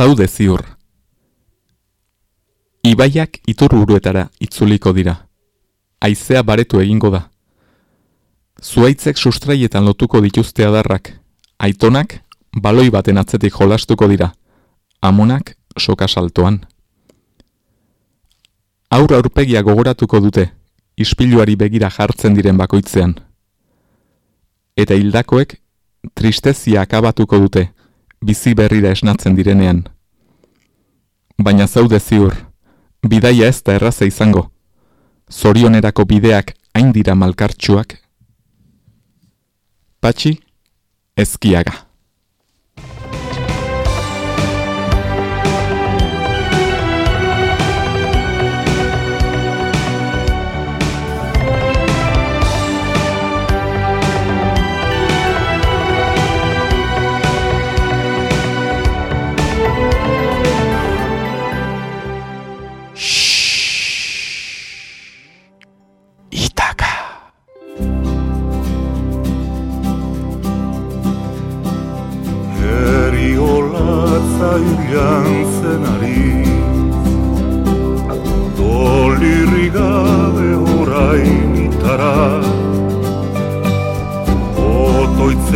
zaude ziur. Ibaiak itur uruetara itzuliko dira. Aizea baretu egingo da. Zuaitzek sustraietan lotuko dituzte adarrak. Aitonak, baloi baten atzetik jolastuko dira. Amonak, soka saltoan. Aur aurpegia gogoratuko dute, ispiluari begira jartzen diren bakoitzean. Eta hildakoek, tristezia akabatuko dute, bizi berrira esnatzen direnean. Baina zaude ziur, bidaia ez da erraza izango. Zorionerako bideak hain dira malkartxuak. Patxi, ezkiaga.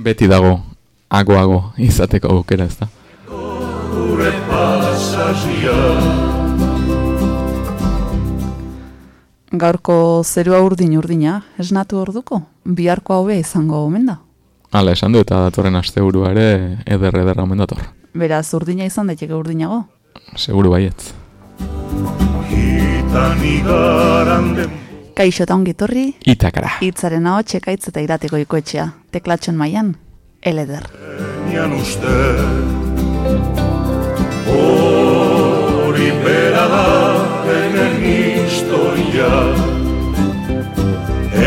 Beti dago, ago-ago izateko aukera ez da. Gaurko zerua urdin urdina, esnatu orduko? Biharko haue izango omen da? Hala, esan du eta datorren aste ere eder ederra omen dator. Beraz, urdina izan daiteke urdinago? Seguru baietz. Kaixo eta ongi torri. Itakara. Itzaren hau txekaitz eta irateko ikoetxea. Teklatxon maian, eleder. Enian uste Hori bera da Enen historia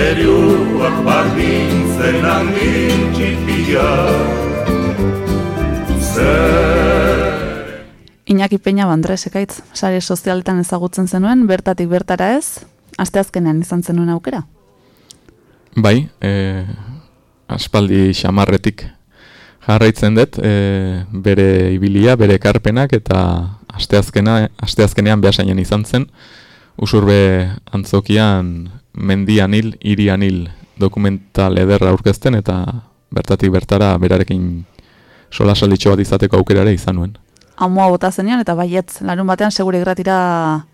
Eriuak bardintzen handi txipia Zer Iñaki Peña Bandres ekaitz, sare sozialetan ezagutzen zenuen, bertatik bertara ez, asteazkenean izan zenuen aukera? Bai, e, aspaldi xamarretik jarraitzen dut, e, bere ibilia, bere karpenak eta asteazkena, asteazkenean behasainen izan zen, usurbe antzokian mendian hil, irian hil dokumental ederra aurkezten eta bertatik bertara berarekin sola salditxo bat izateko aukerare izan nuen amua bota zenean, eta baietz, larun batean segure gratira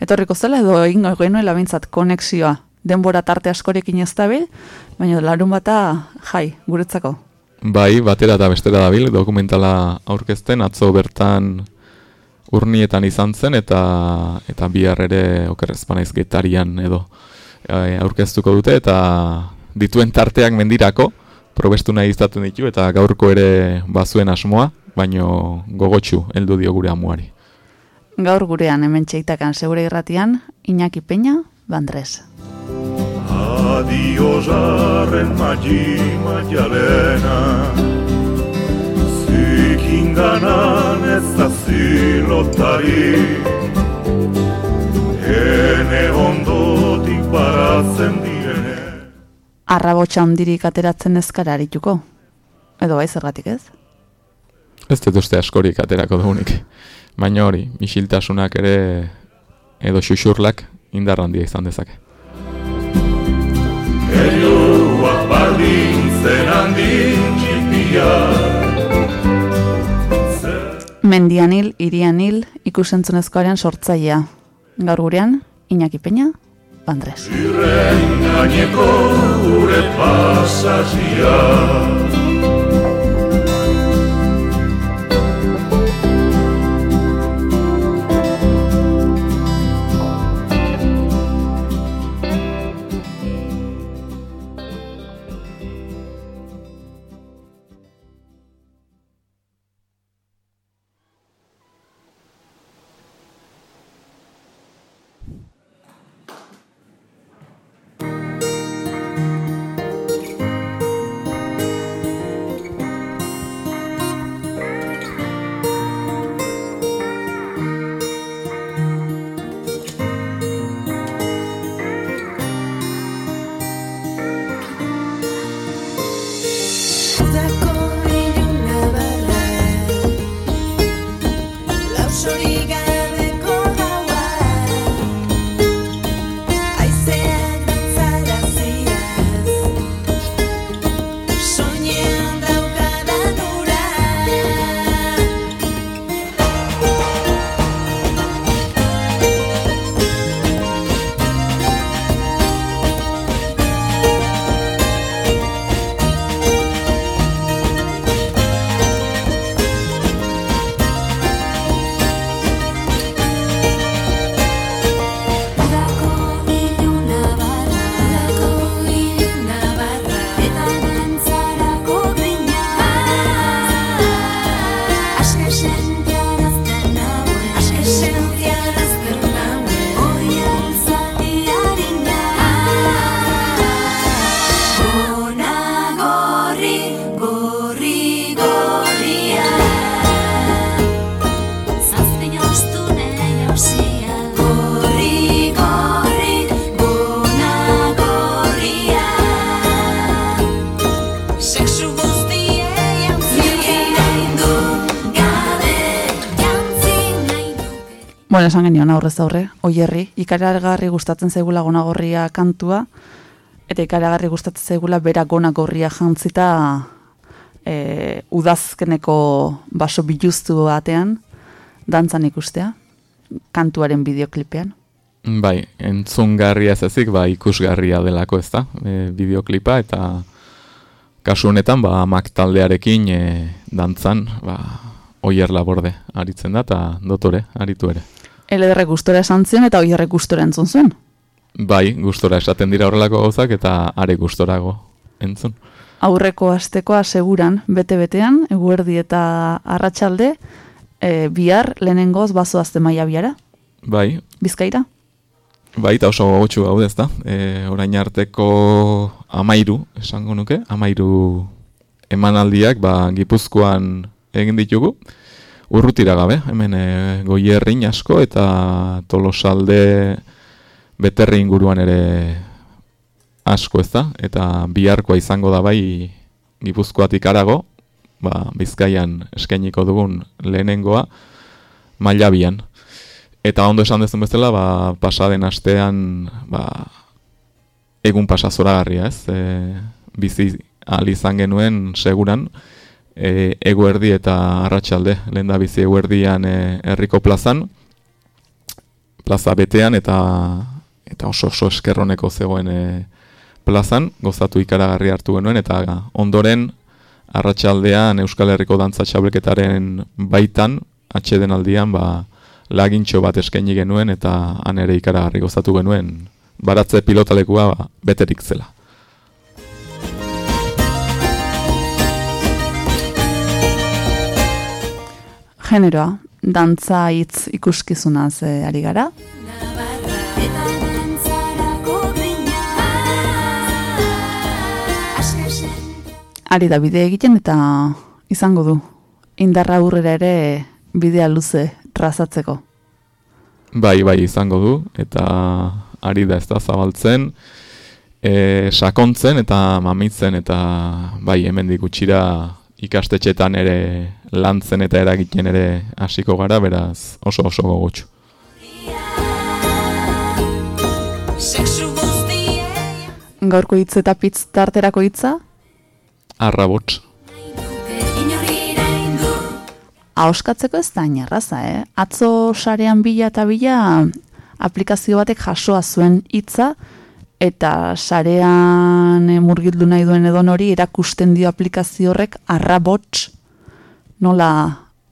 etorriko zela, edo egin genuen labintzat konexioa. Denbora tarte askorekin ez dabil, baina larun bata jai, guretzako. Bai, batera eta bestera dabil, dokumentala aurkezten, atzo bertan urnietan izan zen, eta eta bihar ere okerrezpanaiz getarian edo e, aurkeztuko dute, eta dituen tarteak mendirako, probestu nahi izaten ditu, eta gaurko ere bazuen asmoa, baino gogotsu heldu dio gure amuari. Gaur gurean hemen txeitakan segure irratian, Iñaki Peña, Bandres. Adio jarren magi magialena Zikin ganan ez da zilotari Hene ondotik baratzen direne Arrabotxa ondirik ateratzen ezkara harituko. Edo bai zergatik ez? Ez dut uste askorik aterako dugunik. Baina hori, misiltasunak ere edo xuxurlak indar handia izan dezake. Erioak bardin zen handin Mendianil, irianil, ikusentzunezkoaren sortzailea. Gaur gurean, Iñaki Peña, Bandres. Irren gaineko gure pasazia. Esan genion aurrez aurre, oierri, ikaragarri gustatzen zaigula gonagorria kantua, eta ikaragarri gustatzen zaigula bera gonagorria jantzita e, udazkeneko baso biluztu batean, dantzan ikustea, kantuaren bideoklipean. Bai, entzungarria ez ezik, ba, ikusgarria delako ez da, e, bideoklipa, eta kasu honetan, ba, amak taldearekin e, dantzan, ba, oier laborde aritzen da, eta dotore, aritu ere. Elederrek gustora esan zion eta oierrek gustora entzun zuen. Bai, gustora esaten dira horrelako gauzak eta are gustorago entzun. Aurreko astekoa seguran bete-betean, eguerdi eta arratsalde e, bihar lehenengoz bazo azte maia biara. Bai. Bizkaira? Bai, eta oso gogotxu gaude ez da. E, orain arteko amairu, esango nuke, amairu emanaldiak, ba, gipuzkoan egin ditugu urrutira gabe, hemen e, goierrin asko eta tolosalde beterri inguruan ere asko ez da, eta biharkoa izango da bai gipuzkoatik arago, ba, bizkaian eskainiko dugun lehenengoa, maila bian. Eta ondo esan dezun bezala, ba, pasaden astean ba, egun pasazora garria ez, e, bizi izan genuen seguran, e, eguerdi eta arratsalde lehen da bizi eguerdian e, herriko plazan, plaza betean eta eta oso oso eskerroneko zegoen e, plazan, gozatu ikaragarri hartu genuen, eta ondoren arratsaldean Euskal Herriko Dantza Txableketaren baitan, atxeden aldian, ba, lagintxo bat eskaini genuen, eta han ere ikaragarri gozatu genuen, baratze pilotalekua ba, beterik zela. Generoa, dantza hitz ikuskizunaz e, ari gara. Ari da bide egiten eta izango du. Indarra aurrera ere bidea luze trazatzeko. Bai, bai izango du eta ari da ez da zabaltzen, e, sakontzen eta mamitzen eta bai hemendik gutxira ikastetxetan ere lantzen eta eragiten ere hasiko gara, beraz oso oso gogotxu. Gaurko hitz eta pitz tarterako hitza? Arrabots. Ahoskatzeko ez da inerraza, eh? Atzo sarean bila eta bila aplikazio batek jasoa zuen hitza, eta sarean e, murgildu nahi duen edon hori erakusten dio aplikazio horrek arrabots nola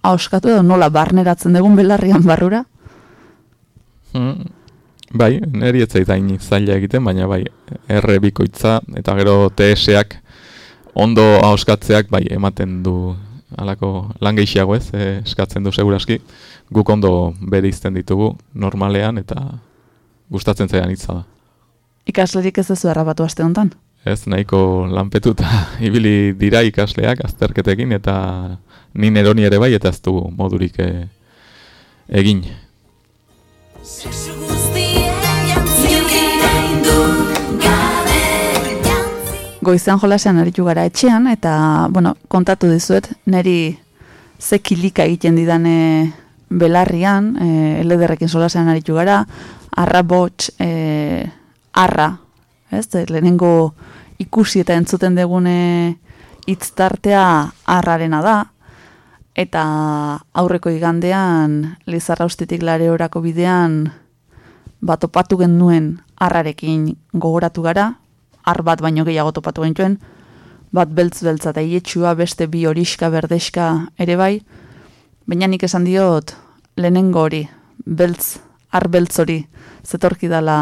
hauskatu edo nola barneratzen dugun belarrian barrura? Hmm. Bai, neri ez zaitain zaila egiten, baina bai, erre bikoitza eta gero TS-ak ondo hauskatzeak bai ematen du alako langeixiago ez, eh, eskatzen du seguraski, guk ondo bere izten ditugu normalean eta gustatzen zaidan hitza da. Ikaslerik ez ez errabatu aste honetan? Ez, nahiko lanpetuta ibili dira ikasleak azterketekin eta ni neroni ere bai eta ez du modurik e, egin. Goizan jolasean aritu gara etxean eta, bueno, kontatu dizuet, neri ze kilika egiten didane belarrian, e, elederrekin solasean aritu gara, arrabots, e, arra, ez, lehenengo ikusi eta entzuten degune hitztartea arrarena da, eta aurreko igandean Lizarra ustetik lare orako bidean bat opatu genuen arrarekin gogoratu gara, ar bat baino gehiago topatu genuen, bat beltz-beltza eta ietxua beste bi horiska berdeska ere bai, baina nik esan diot lehenengo hori, beltz, ar beltz hori, zetorki dala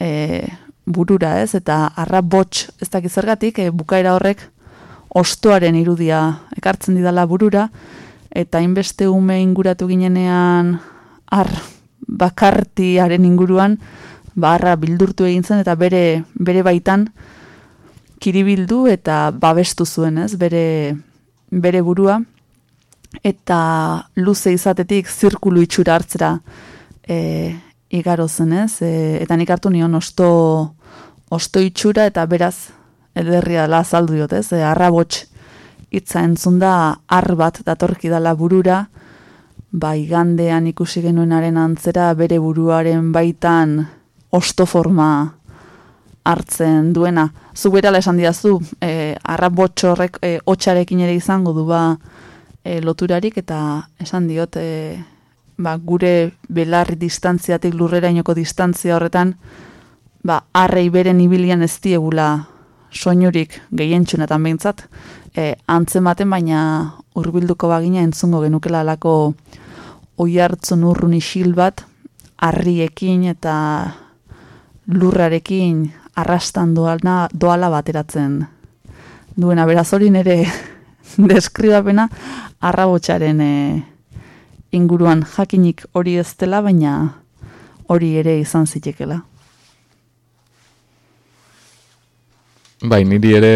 e, burura ez, eta arra botx ez dakiz zergatik, e, bukaera horrek ostoaren irudia ekartzen didala burura, eta inbeste ume inguratu ginenean ar bakartiaren inguruan, barra bildurtu egin zen, eta bere, bere baitan kiribildu eta babestu zuen, ez, bere, bere burua, eta luze izatetik zirkulu itxura hartzera e, igaro zenez, e, eta nik hartu nion osto, osto itxura eta beraz ederria dela azaldu diot, ez? E, arrabots itza entzun da ar bat datorki dala burura, bai gandean ikusi genuenaren antzera bere buruaren baitan ostoforma hartzen duena. Zu berala esan diazu, e, arra botxorrek e, otxarekin ere izango du ba e, loturarik eta esan diot e, ba, gure belarri distantziatik lurrera inoko distantzia horretan ba, arrei beren ibilian ez diegula soinurik gehientxunetan behintzat e, antzematen baina hurbilduko bagina entzungo genukela alako oi hartzun urrun isil bat harriekin eta lurrarekin arrastan doala, doala bateratzen duena. Beraz hori nere deskribapena arrabotxaren e, inguruan jakinik hori ez dela, baina hori ere izan zitekela. Bai, niri ere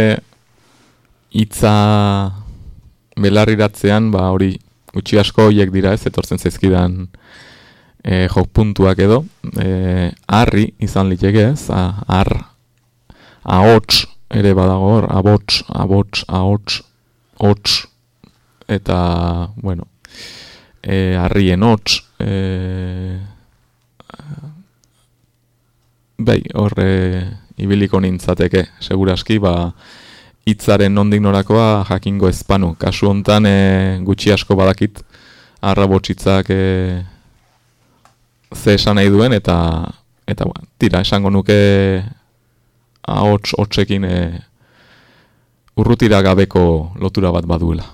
hitza belarriratzean, ba hori gutxi asko hoiek dira, ez etortzen zaizkidan e, jok puntuak edo, e, arri izan liteke ez, ar, ahots ere badago hor, abots, abots, ahots, hots, eta, bueno, e, arrien hots, e, bai, horre ibiliko nintzateke, seguraski, ba, hitzaren nondik norakoa jakingo ezpanu. Kasu hontan e, gutxi asko badakit, arrabotsitzak e, ze esan nahi duen eta eta ba, tira esango nuke ahots hotsekin e, urrutira gabeko lotura bat baduela.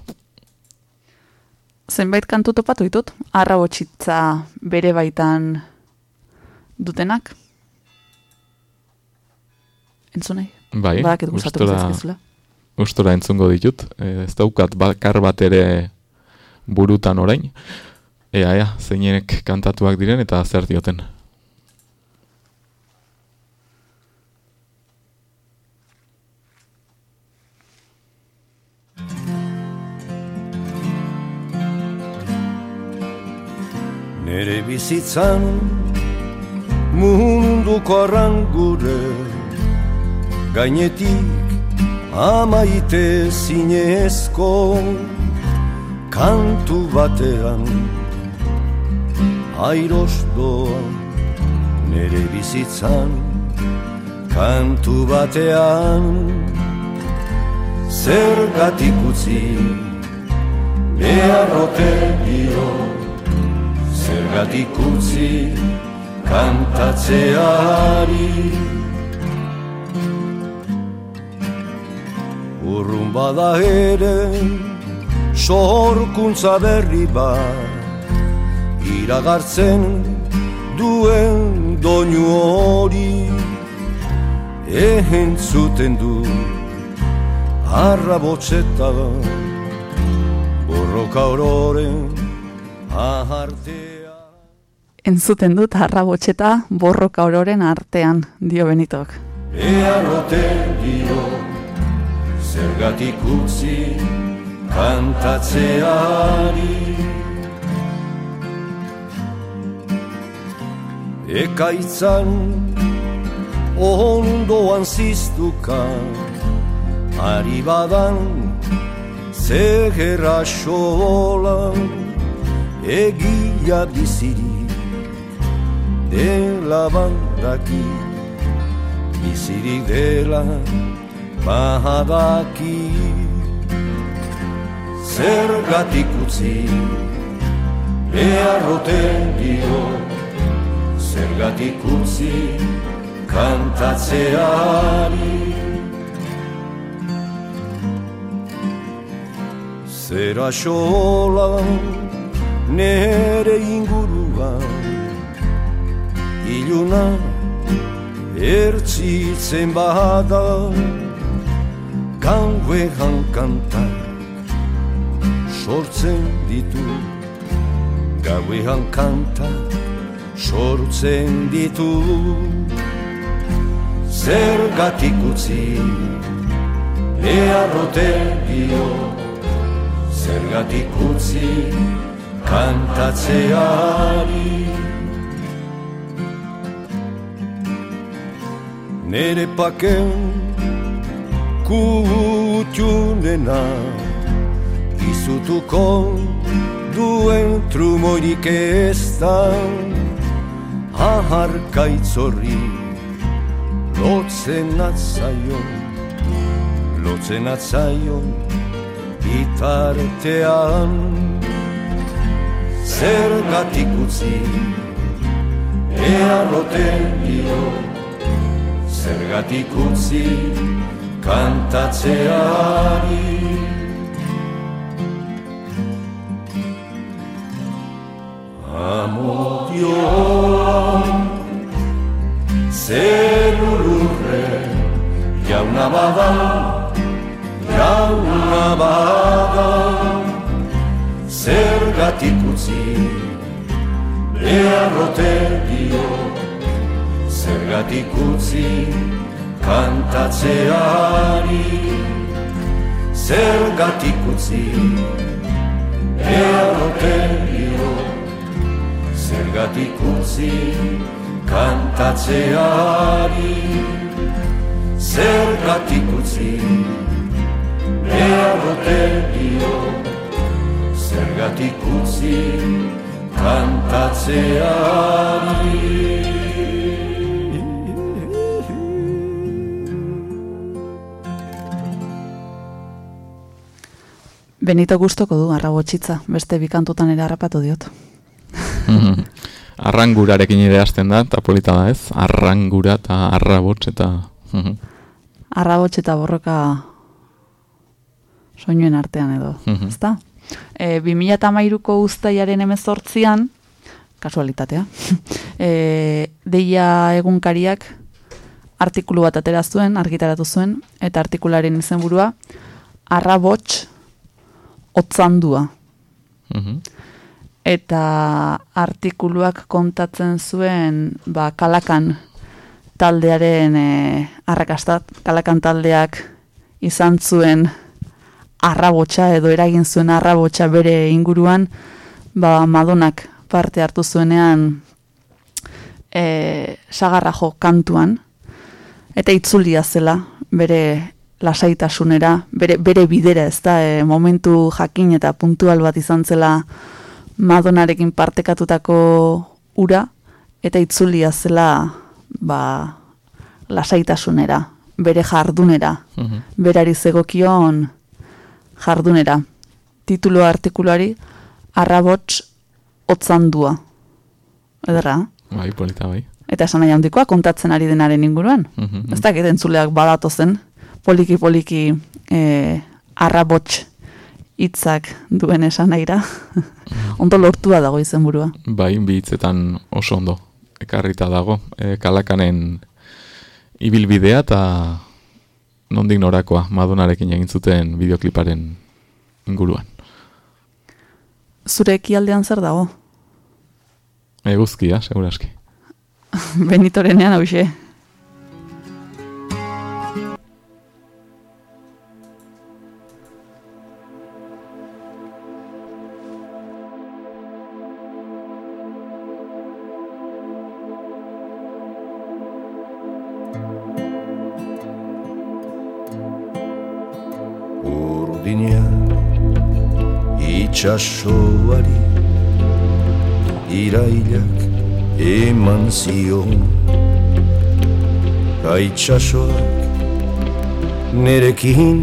Zenbait kantu topatu ditut, arrabotsitza bere baitan dutenak? Entzunei? Bai, ustora, ustora entzungo ditut. E, ez daukat bakar bat ere burutan orain. Ea, ea, zeinek kantatuak diren eta zer dioten. Nere bizitzan munduko arrangure Gainetik amaite zinezko kantu batean airos doa nere bizitzan kantu batean. Zergatik utzi beharrote dio zergatik utzi kantatzeari urrun bada ere sorkuntza berri bat iragartzen duen doinu hori ehen zuten du harra botxeta borroka ororen ahartea Entzuten dut harra botxeta borroka ororen artean dio benitok. Ea rote dio zergatik utzi kantatzeari. Ekaitzan ondoan ziztuka Ari badan zegerra xola Egia biziri dela bandaki Biziri dela bahadaki Zergatik utzi beharroten dio. Zergatik utzi kantatzeari. Zera xola nere inguruan Iluna ertzitzen bada Gauean kantak sortzen ditu. Gauean kantak sortzen ditu. Zergatik utzi Ea rote dio. Zergatik utzi Kantatzeari. Nere paken Kutiunena Izutuko duen trumoirik ez da. Aharkaitzorri lotzen atzaion Lotzen atzaion bitartean. Zergatik utzi ea roten dio Zergatik utzi kantatzeari. Amodioan Zer ururre Jauna bada Jauna bada. Zergatik utzi Beharrote dio Zergatik utzi kantatzeari. Zergatik utzi Beharrote dio Zergatik utzi kantatzeari. Zergatik utzi Beharrote dio Zergatik utzi Benito gustoko du arrabotxitza, beste bikantutan ere harrapatu diot. Arrangurarekin ere hasten da, eta polita da ez? Arrangura eta arrabots eta... Arrabots eta borroka soinuen artean edo, Mhm. ezta? E, 2008ko uztaiaren emezortzian, kasualitatea, e, deia egunkariak artikulu bat atera zuen, argitaratu zuen, eta artikularen izenburua arrabots otzandua. Mhm. eta artikuluak kontatzen zuen ba, kalakan taldearen e, arrakastat, kalakan taldeak izan zuen arrabotsa edo eragin zuen arrabotsa bere inguruan ba, Madonak parte hartu zuenean e, sagarrajo kantuan eta itzulia zela bere lasaitasunera, bere, bere bidera ez da, e, momentu jakin eta puntual bat izan zela Madonarekin partekatutako ura eta itzulia zela ba, lasaitasunera, bere jardunera, Mhm. berari zegokion jardunera. Titulo artikuluari arrabots otzandua. Ederra, Bai, polita bai. eta esan nahi handikoa kontatzen ari denaren inguruan. Mhm. Ez dakit entzuleak badatu zen, poliki-poliki e, arrabots hitzak duen esan nahira. Ondo lortua dago izenburua. Bai, bi hitzetan oso ondo. Ekarrita dago, e, kalakanen ibilbidea eta nondik norakoa Madonarekin egin zuten bideokliparen inguruan. Zure ekialdean zer dago? Eguzkia, seguraski. Benitorenean hause. Itxasoari irailak eman zion. Gaitxasoak nerekin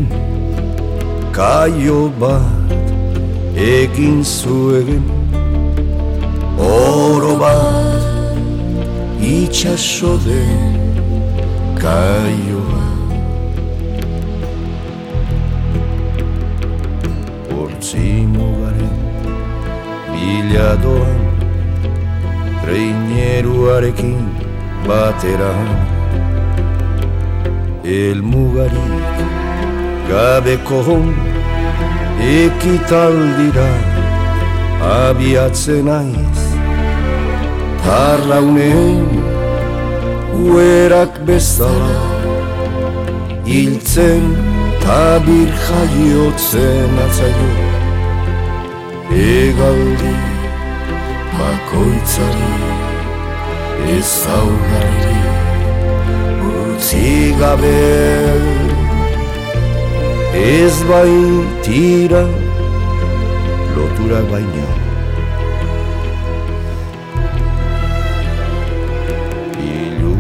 kaio bat egin zuen. Oro bat itxaso den kaioa Hortzi mugaren biladoan Reineruarekin batera Elmugarik gabeko ekitaldira Abiatzen aiz Tarraunen uerak bezala Hiltzen tabir jaiotzen atzaio Egaldi bakoitzari ez augarri utzi gabe. Ez baitira lotura ura baino Ilu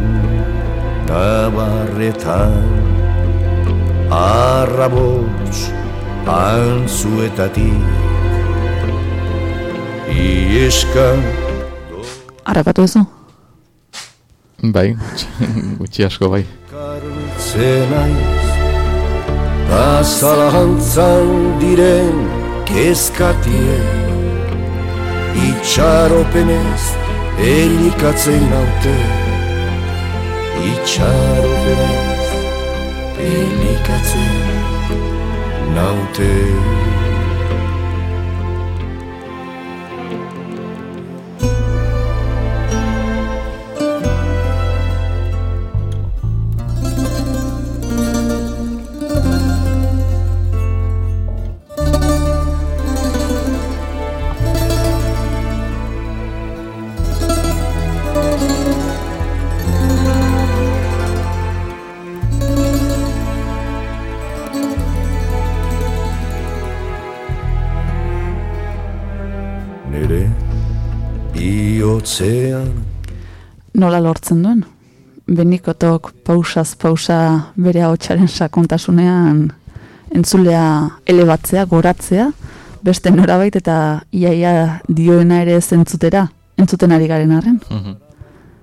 nabarretan Arrabots antzuetatik Ieska Arrapatu duzu? Bai, gutxi- asko bai. kartzen aiz Da zalantzan diren kezkatien Itxaropenez elikatzen naute Itxaropenez elikatzen naute Nola lortzen duen? Benikotok pausaz pausa bere ahotsaren sakontasunean entzulea elebatzea, goratzea, beste norabait eta iaia dioena ere ez entzutera, entzuten ari garen arren. Mhm.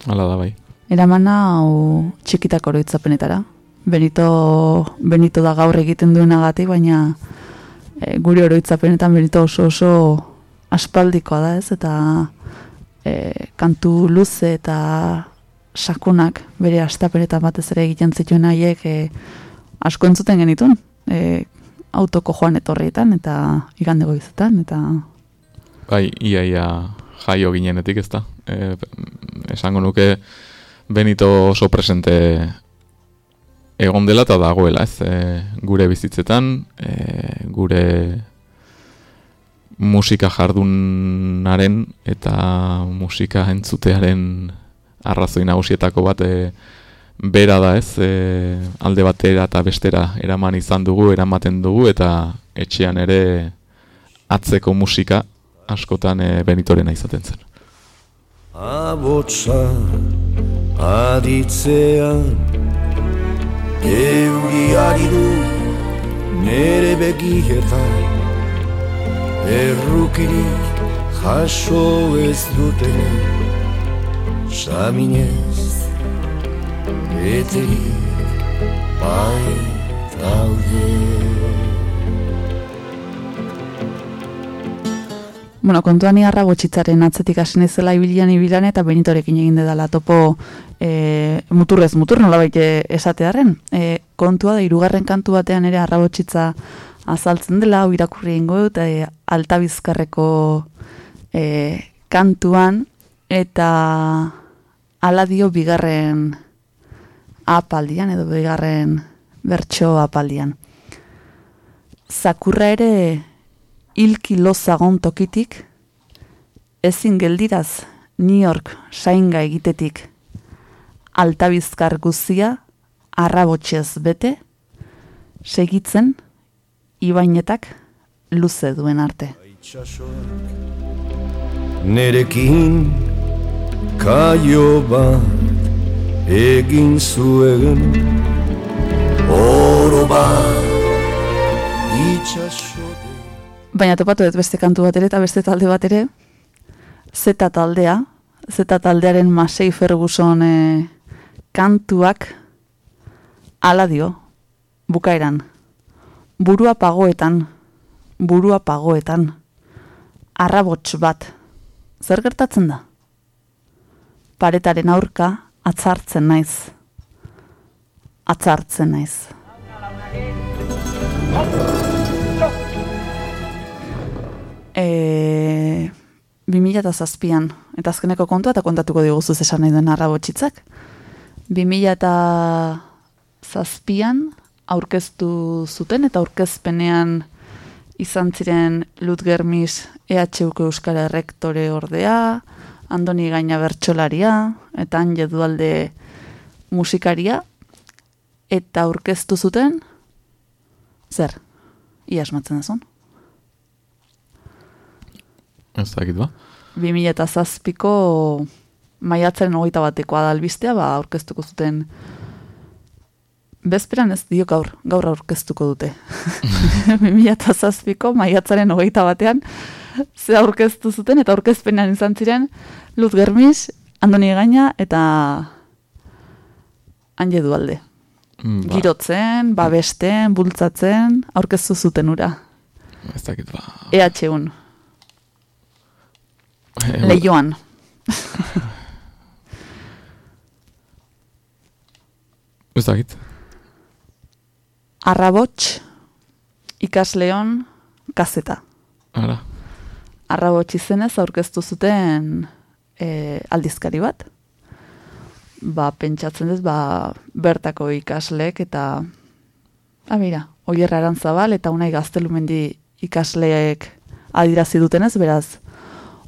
Hala da bai. Eramana hau txikitako oroitzapenetara. Benito, Benito da gaur egiten duenagatik, baina e, gure oroitzapenetan Benito oso oso aspaldikoa da ez, eta e, kantu luze eta sakonak bere astapenetan batez ere egiten zituen haiek e, asko entzuten genitun. E, autoko joan etorrietan eta igande goizetan, eta Bai, iaia jaio ginenetik ez da. E, esango nuke Benito oso presente egon dela eta dagoela, ez? E, gure bizitzetan, e, gure musika jardunaren eta musika entzutearen arrazoi nagusietako bat e, bera da ez, e, alde batera eta bestera eraman izan dugu, eramaten dugu eta etxean ere atzeko musika askotan e, Benitorena izaten zen. Abotsa aditzean Euriari du nere begietan Errukirik jaso ez duten Saminez Eterik bai daude Bueno, kontuan iarra botxitzaren atzetik hasi nezela ibilian ibilan eta benitorekin egin dedala topo e, muturrez mutur nola baite esatearen. E, kontua da irugarren kantu batean ere arrabotxitza azaltzen dela, hau irakurri ingo dut, e, altabizkarreko e, kantuan eta ala dio bigarren apaldian edo bigarren bertso apaldian. Zakurra ere hilki lozagon tokitik, ezin geldiraz New York sainga egitetik, altabizkar guzia, arrabotxez bete, segitzen, ibainetak luze duen arte. Nerekin kaio bat egin zuen Oro bat itxaso Baina topatu dut beste kantu bat ere eta beste talde bat ere, Zeta taldea, Zeta taldearen Masei Ferguson e, kantuak ala dio, bukaeran, burua pagoetan, burua pagoetan, arrabots bat, zer gertatzen da? Paretaren aurka atzartzen naiz, atzartzen naiz. E, 2007an, eta azkeneko kontua eta kontatuko diguzuz esan nahi duen arrabotxitzak. 2007an aurkeztu zuten eta aurkezpenean izan ziren Lutgermis EHUko Euskara Errektore ordea, Andoni Gaina Bertxolaria, eta Anje Dualde musikaria, eta aurkeztu zuten, zer, ia asmatzen dazun? Ez dakit ba. 2000 eta zazpiko maiatzaren hogeita batekoa da albistea, ba, aurkeztuko zuten Bezperan ez dio gaur, gaur aurkeztuko dute. 2000 eta zazpiko maiatzaren hogeita batean ze aurkeztu zuten eta aurkezpenan izan ziren Luz Germis, Andoni Gaina eta Anje Dualde. Mm, Ba, Girotzen, babesten, bultzatzen, aurkeztu zuten ura. Ez dakit ba. EH1, Eh, lehioan. Ez dakit. Arrabots, ikasleon, kazeta. Ara. Arrabots izenez aurkeztu zuten e, aldizkari bat. Ba, pentsatzen dut, ba, bertako ikasleek eta abira, Oier Arantzabal eta Unai Gaztelumendi ikasleek adirazi dutenez, beraz,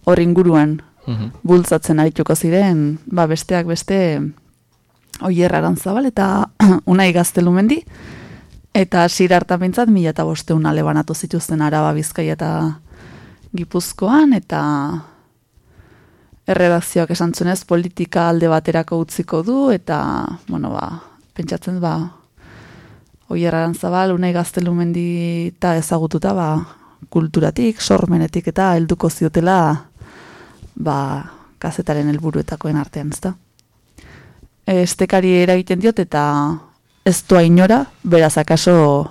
hor inguruan Mhm. bultzatzen arituko ziren, ba, besteak beste Oier Arantzabal eta Unai Gaztelumendi, eta sir hartan bintzat mila eta bosteun ale banatu zituzten Araba Bizkaia eta Gipuzkoan, eta erredakzioak esan zunez politika alde baterako utziko du, eta, bueno, ba, pentsatzen ba, Oier Arantzabal, Unai Gaztelumendi eta ezagututa, ba, kulturatik, sormenetik eta helduko ziotela, ba, kazetaren helburuetakoen artean, ezta? Estekari eragiten diot eta ez doa inora, beraz akaso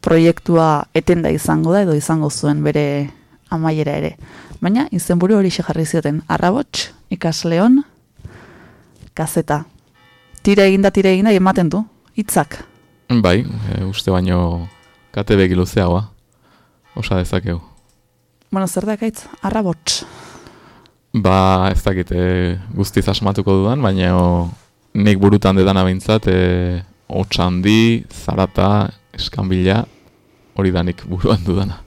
proiektua etenda izango da edo izango zuen bere amaiera ere. Baina izenburu hori jarri zioten arrabots, ikasleon, kazeta. Tira eginda, tira eginda, ematen du, hitzak. Bai, e, uste baino kate begi luzeagoa. Osa dezakegu. Bueno, zer da ekaitz? Arrabots. Ba, ez dakit, e, guztiz asmatuko dudan, baina o, nik burutan dedana behintzat, e, hotz handi, zarata, eskanbila, hori da nik buruan dudana.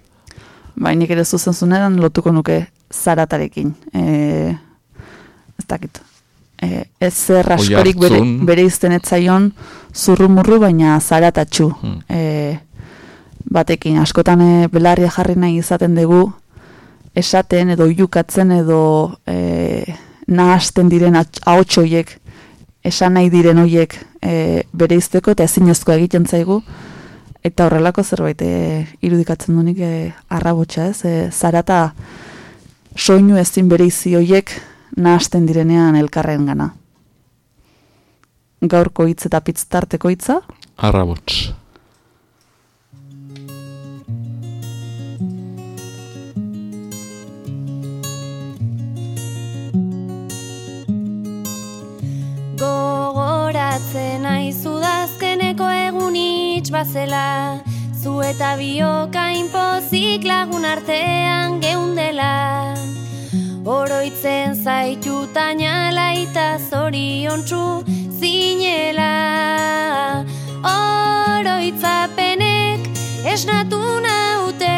Bainik ere zuzen zunean lotuko nuke zaratarekin. E, ez dakit. E, ez zer askorik bere, bere izten etzaion zurrumurru, baina zaratatxu. Hmm. E, batekin, askotan e, belarria jarri nahi izaten dugu, esaten edo iukatzen edo e, nahasten diren ahots hoiek, esan nahi diren hoiek e, bere izteko eta ezinezkoa egiten zaigu, eta horrelako zerbait e, irudikatzen dunik e, arrabotsa ez, e, zarata soinu ezin bere izi hoiek nahasten direnean elkarren gana. Gaurko hitz eta pitz tarteko hitza, Arrabots. Gogoratzen aizu dazkeneko egun itx bazela. Zu eta biokain pozik lagun artean geundela. Oroitzen zaitu tainala eta zoriontsu zinela. Oroitzapenek esnatu naute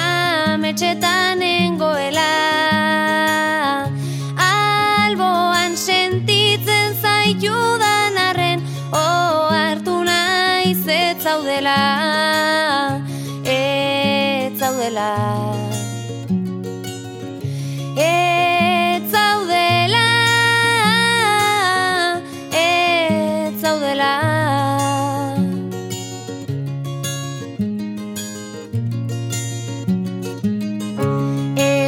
ametxetan nengoela arren O hartu naiz ez zaudela Ez zaudela. Ez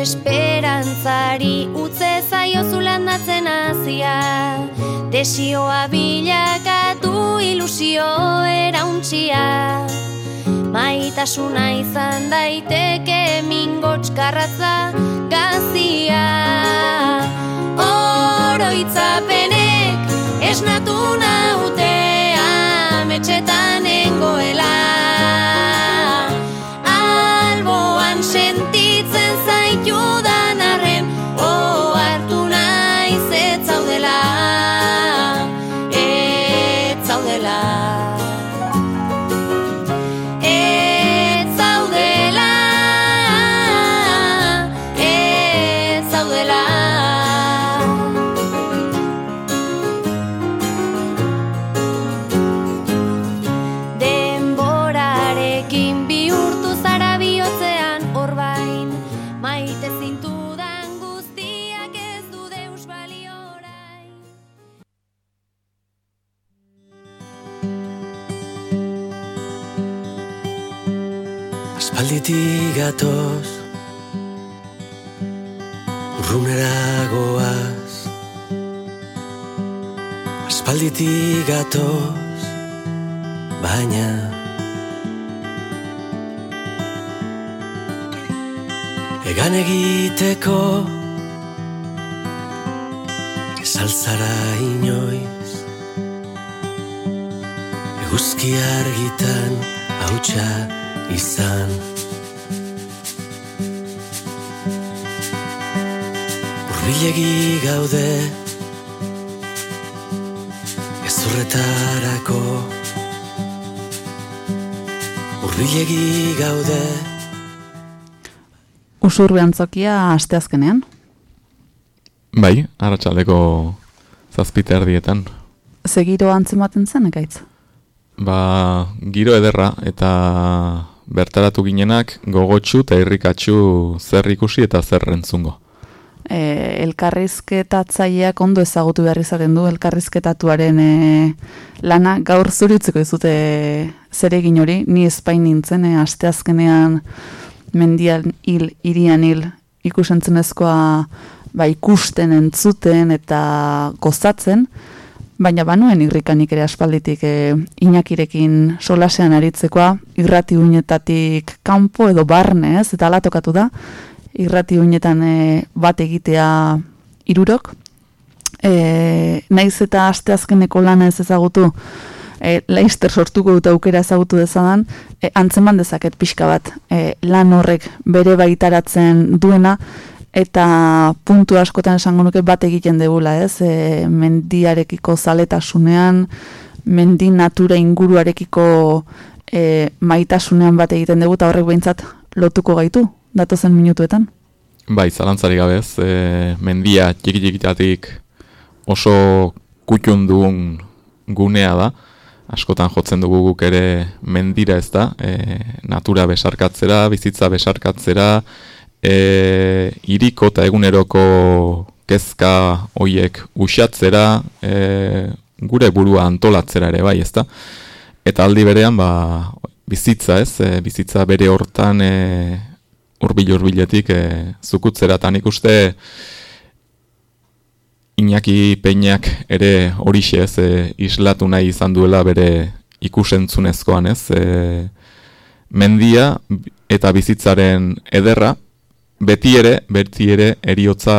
Esperantzari utze zaiozu landatzen hasia Desioa bilakatu ilusio erauntxia Maitasuna izan daiteke mingots garratza gazia. Oroitzapenek esnatu naute ametxetan nengoela Aspalditik gatoz. Urrunera goaz. Aspalditik gatoz. Baina Egan egiteko Ez altzara inoiz? Eguzki argitan hautsa izan Urbilegi gaude Gezurretarako Urbilegi gaude Usurbe antzokia asteazkenean. Bai, arratsaldeko zazpite erdietan. Zegiro antzematen zen, ekaitz? Ba, giro ederra eta bertaratu ginenak gogotsu eta irrikatsu zer ikusi eta zer entzungo. E, elkarrizketatzaileak ondo ezagutu behar izaten du elkarrizketatuaren e, lana. Gaur zuritzeko izute zer egin hori, ni espain nintzen, e, asteazkenean mendian hil, irian hil ikusentzunezkoa ba, ikusten, entzuten eta gozatzen, baina banuen irrikanik ere aspalditik e, inakirekin solasean aritzekoa, irrati uinetatik kanpo edo barne ez, eta alatokatu da, irrati uinetan e, bat egitea irurok, e, naiz eta asteazkeneko lana ez ezagutu, e, Leister sortuko dut aukera ezagutu dezadan, e, antzeman dezaket pixka bat, e, lan horrek bere baitaratzen duena, eta puntu askotan esango nuke bat egiten degula, ez? E, mendiarekiko zaletasunean, mendi natura inguruarekiko e, maitasunean bat egiten dugu, eta horrek behintzat lotuko gaitu, datozen minutuetan. Bai, zalantzari gabez, e, mendia txiki-txikitatik oso kutxun duen gunea da, askotan jotzen dugu guk ere mendira ez da, e, natura besarkatzera, bizitza besarkatzera, e, iriko eta eguneroko kezka hoiek usatzera, e, gure burua antolatzera ere bai, ezta? Eta aldi berean, ba, bizitza ez, e, bizitza bere hortan e, urbil urbiletik e, zukutzera, eta nik Iñaki Peñak ere horixe ez, e, islatu nahi izan duela bere ikusentzunezkoan ez, e, mendia eta bizitzaren ederra, beti ere, beti ere eriotza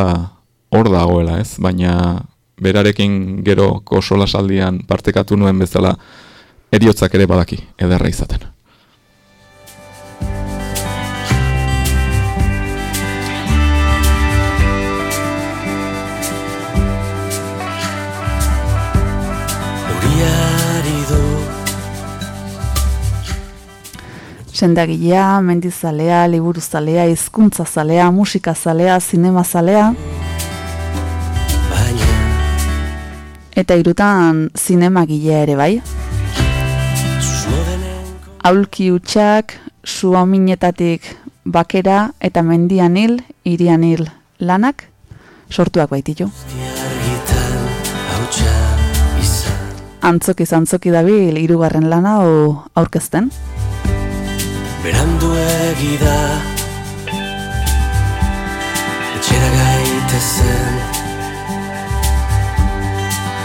hor dagoela ez, baina berarekin gero kosola saldian partekatu nuen bezala eriotzak ere badaki ederra izaten. Sendagilea, mendizalea, liburuzalea, hizkuntzazalea, musikazalea, zinemazalea, Baina eta irutan zinemagilea ere bai. Aulki utxak, suaminetatik bakera eta mendian hil, irian hil lanak sortuak baititu. izan Antzoki zantzoki dabil hirugarren lana o aurkezten. Berandu egida Etxera gaitezen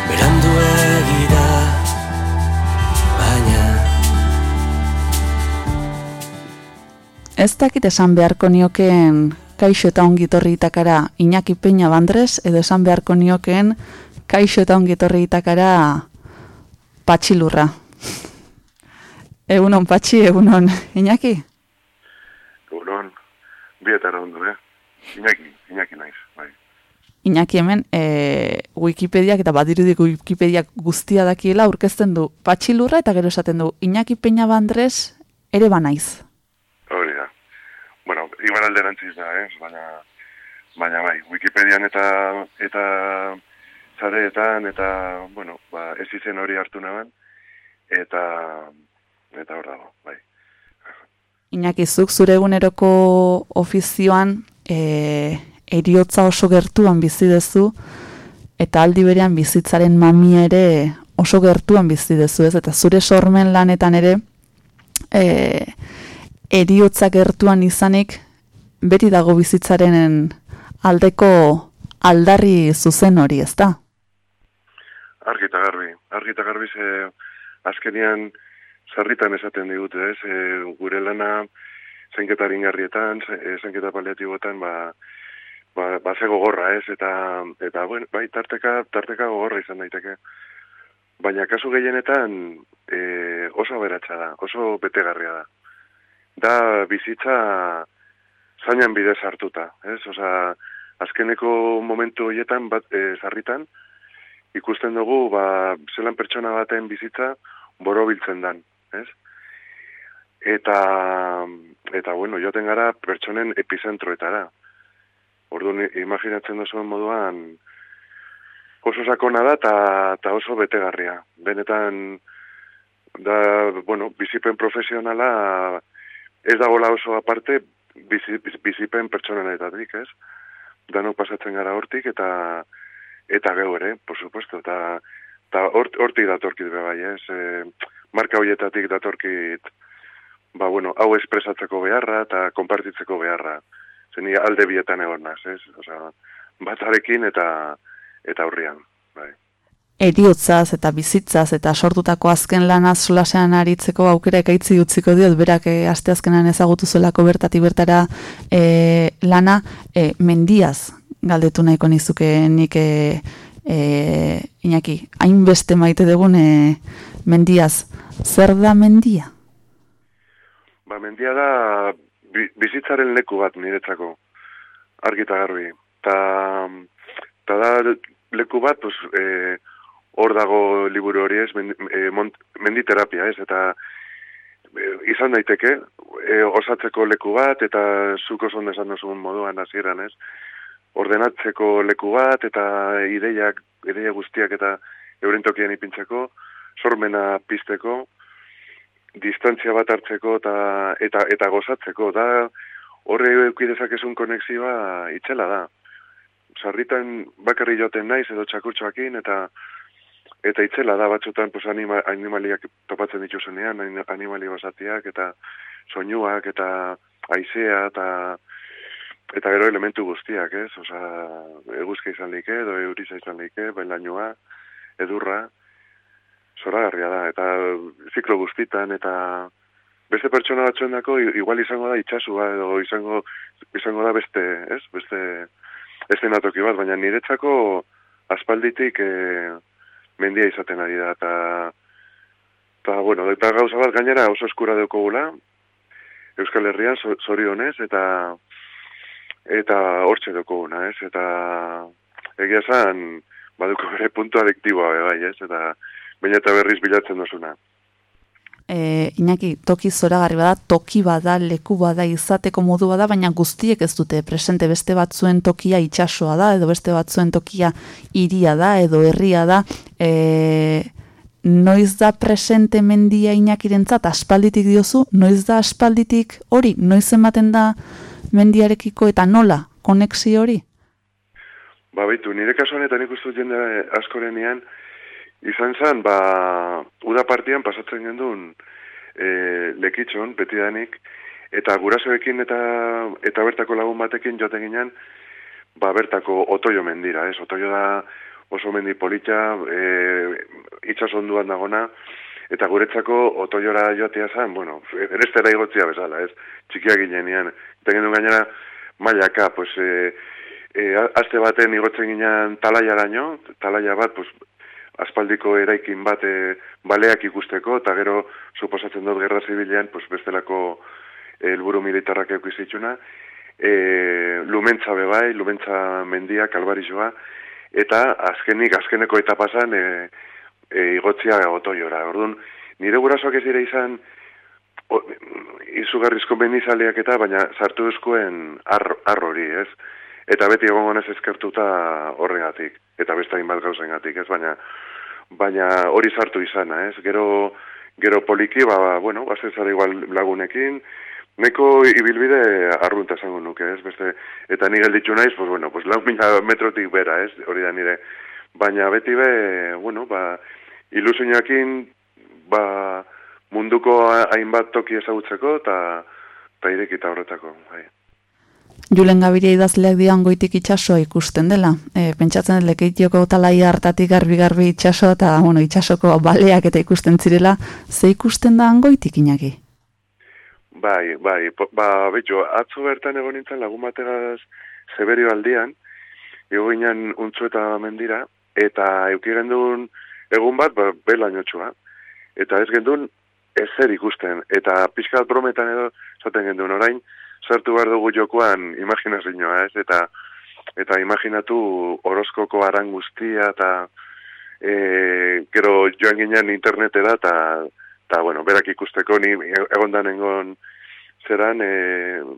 Berandu egida Baina Ez dakit esan beharko niokeen kaixo eta ongitorri itakara Iñaki Peña Bandres, edo esan beharko niokeen kaixo eta ongitorri itakara patxilurra. Egunon patxi, egunon Iñaki? Egunon, bietan ondo, eh? Iñaki, Iñaki naiz, bai. Iñaki hemen e, Wikipediak eta badirudik Wikipediak guztia dakiela aurkezten du patxilurra eta gero esaten du Iñaki Peña Bandres ere banaiz. Hori da. Bueno, igual alderantziz da, eh? Baina, baina bai, Wikipedian eta eta zareetan eta, bueno, ba, ez izen hori hartu naban, eta eta hor dago, bai. Iñaki, zuk zure eguneroko ofizioan e, eriotza oso gertuan bizi dezu eta aldi berean bizitzaren mamia ere oso gertuan bizi dezu ez eta zure sormen lanetan ere e, eriotza gertuan izanik, beti dago bizitzaren aldeko aldarri zuzen hori, ez da? Argi eta garbi, argi eta garbi ze azkenian sarritan esaten digute, ez? E, gure lana zainketaren garrietan, e, zainketa paliatibotan, ba, ba, ba gogorra, ez? Eta, eta bueno, bai, tarteka, tarteka gogorra izan daiteke. Baina kasu gehienetan e, oso aberatsa da, oso betegarria da. Da bizitza zainan bidez hartuta, ez? Osa, azkeneko momentu horietan, bat, e, zarritan, ikusten dugu, ba, zelan pertsona baten bizitza borobiltzen dan, ez? Eta, eta bueno, joten gara pertsonen epizentroetara. Orduan, imaginatzen duzuen moduan, oso sakona da eta oso betegarria. Benetan, da, bueno, bizipen profesionala ez dagoela oso aparte bizi, bizipen pertsonaletatik, ez? Danok pasatzen gara hortik eta eta geu ere, por supuesto, eta eta hortik datorkit be bai, ez? E, marka hoietatik datorkit ba, bueno, hau espresatzeko beharra eta konpartitzeko beharra. Zeni alde bietan egon naz, ez? Osa, batarekin eta eta aurrian, bai. Eriotzaz eta bizitzaz eta sortutako azken lanaz solasean aritzeko aukera ekaitzi utziko diot, berak e, asteazkenan ezagutu zelako bertati bertara e, lana, e, mendiaz galdetu nahiko nizuke nik e, e, inaki, hainbeste maite dugun e, mendiaz, zer da mendia? Ba, mendia da bizitzaren leku bat niretzako, argita garbi. Ta, ta da leku bat, pues, e, hor dago liburu hori ez, e, menditerapia ez, eta e, izan daiteke, e, osatzeko leku bat, eta zuko zonde esan duzun moduan hasieran ez, ordenatzeko leku bat, eta ideiak, ideia guztiak eta eurentokian ipintzeko, sormena pizteko, distantzia bat hartzeko eta, eta, eta gozatzeko, da horre eukidezakezun konexioa itxela da. Sarritan bakarri joten naiz edo txakurtxoakin eta eta itzela da. Batzutan pues, anima, animaliak topatzen dituzunean, animali basatiak eta soinuak eta aizea eta eta gero elementu guztiak, ez? Osa, eguzka izan like, edo euriza izan like, bailainoa, edurra, zoragarria da, eta ziklo guztitan, eta beste pertsona batzuen dako, igual izango da itxasua, edo izango, izango da beste, ez? Beste, estenatoki bat, baina niretzako aspalditik e, mendia izaten ari da, eta, eta, bueno, eta gauza bat gainera oso eskura gula, Euskal Herrian zorionez, eta eta hortxe guna, ez, eta egia zan, baduko bere puntu adiktiboa, bai, ez, eta baina eta berriz bilatzen dozuna e, inaki toki zoragarri bada, toki bada, leku bada, izateko modu bada, baina guztiek ez dute presente. Beste batzuen tokia itxasoa da, edo beste batzuen tokia iria da, edo herria da, e, noiz da presente mendia inakirentzat, aspalditik diozu, noiz da aspalditik hori, noiz ematen da mendiarekiko eta nola, konexio hori? Ba, baitu, nire kasuanetan ikustu jende askorenean, izan zen, ba, uda partian pasatzen gendun e, lekitxon, beti danik, eta gurasoekin eta eta bertako lagun batekin joaten ginen, ba, bertako otoio mendira, ez? Otoio da oso mendi politxa, e, itxasonduan dagona, eta guretzako otoiora joatea zen, bueno, erestera igotzia bezala, ez? Txikia ginean, eta gendun gainera, mailaka, pues, e, e, azte baten igotzen ginen talaia daño, talaia bat, pues, aspaldiko eraikin bat e, baleak ikusteko, eta gero, suposatzen dut gerra zibilean, pues, bestelako eh, helburu militarrak eukizitxuna, e, eh, lumentza bebai, lumentza mendia, kalbarizoa, eta azkenik, azkeneko etapazan, e, e, igotzia otoiora. Orduan, nire gurasoak ez dira izan, o, izugarrizko mendizaleak eta, baina sartu eskuen arrori, ez? Eta beti egon gonez ezkertuta horregatik, eta beste hainbat gauzen gatik, ez? Baina, baina hori sartu izana, ez? Gero, gero poliki, ba, ba bueno, bazen zara igual lagunekin, neko ibilbide arrunta zango nuke, ez? Beste, eta ni gelditzu naiz, pues bueno, pues lau mila metrotik bera, ez? Hori da nire. Baina beti be, bueno, ba, ilusioakin, ba, munduko hainbat toki ezagutzeko, eta eta irekita horretako, bai. Julen Gabiria idazleak dian goitik itxasoa ikusten dela. E, pentsatzen dut lekeitioko talai hartatik garbi-garbi itxaso eta bueno, itxasoko baleak eta ikusten zirela, ze ikusten da goitik inaki? Bai, bai, po- ba, betxo, atzo bertan egon nintzen lagun bategaz zeberio aldian, ego ginen untzu eta mendira, eta euki gendun egun bat, ba, belainotxua. Eta ez gendun ezer ikusten, eta pixkat brometan edo, zaten gendun orain, sartu behar dugu jokoan imaginazioa, ez? Eta eta imaginatu horoskoko aran guztia, eta e, gero joan ginen internetera, eta eta bueno, berak ikusteko ni egondan engon zeran e,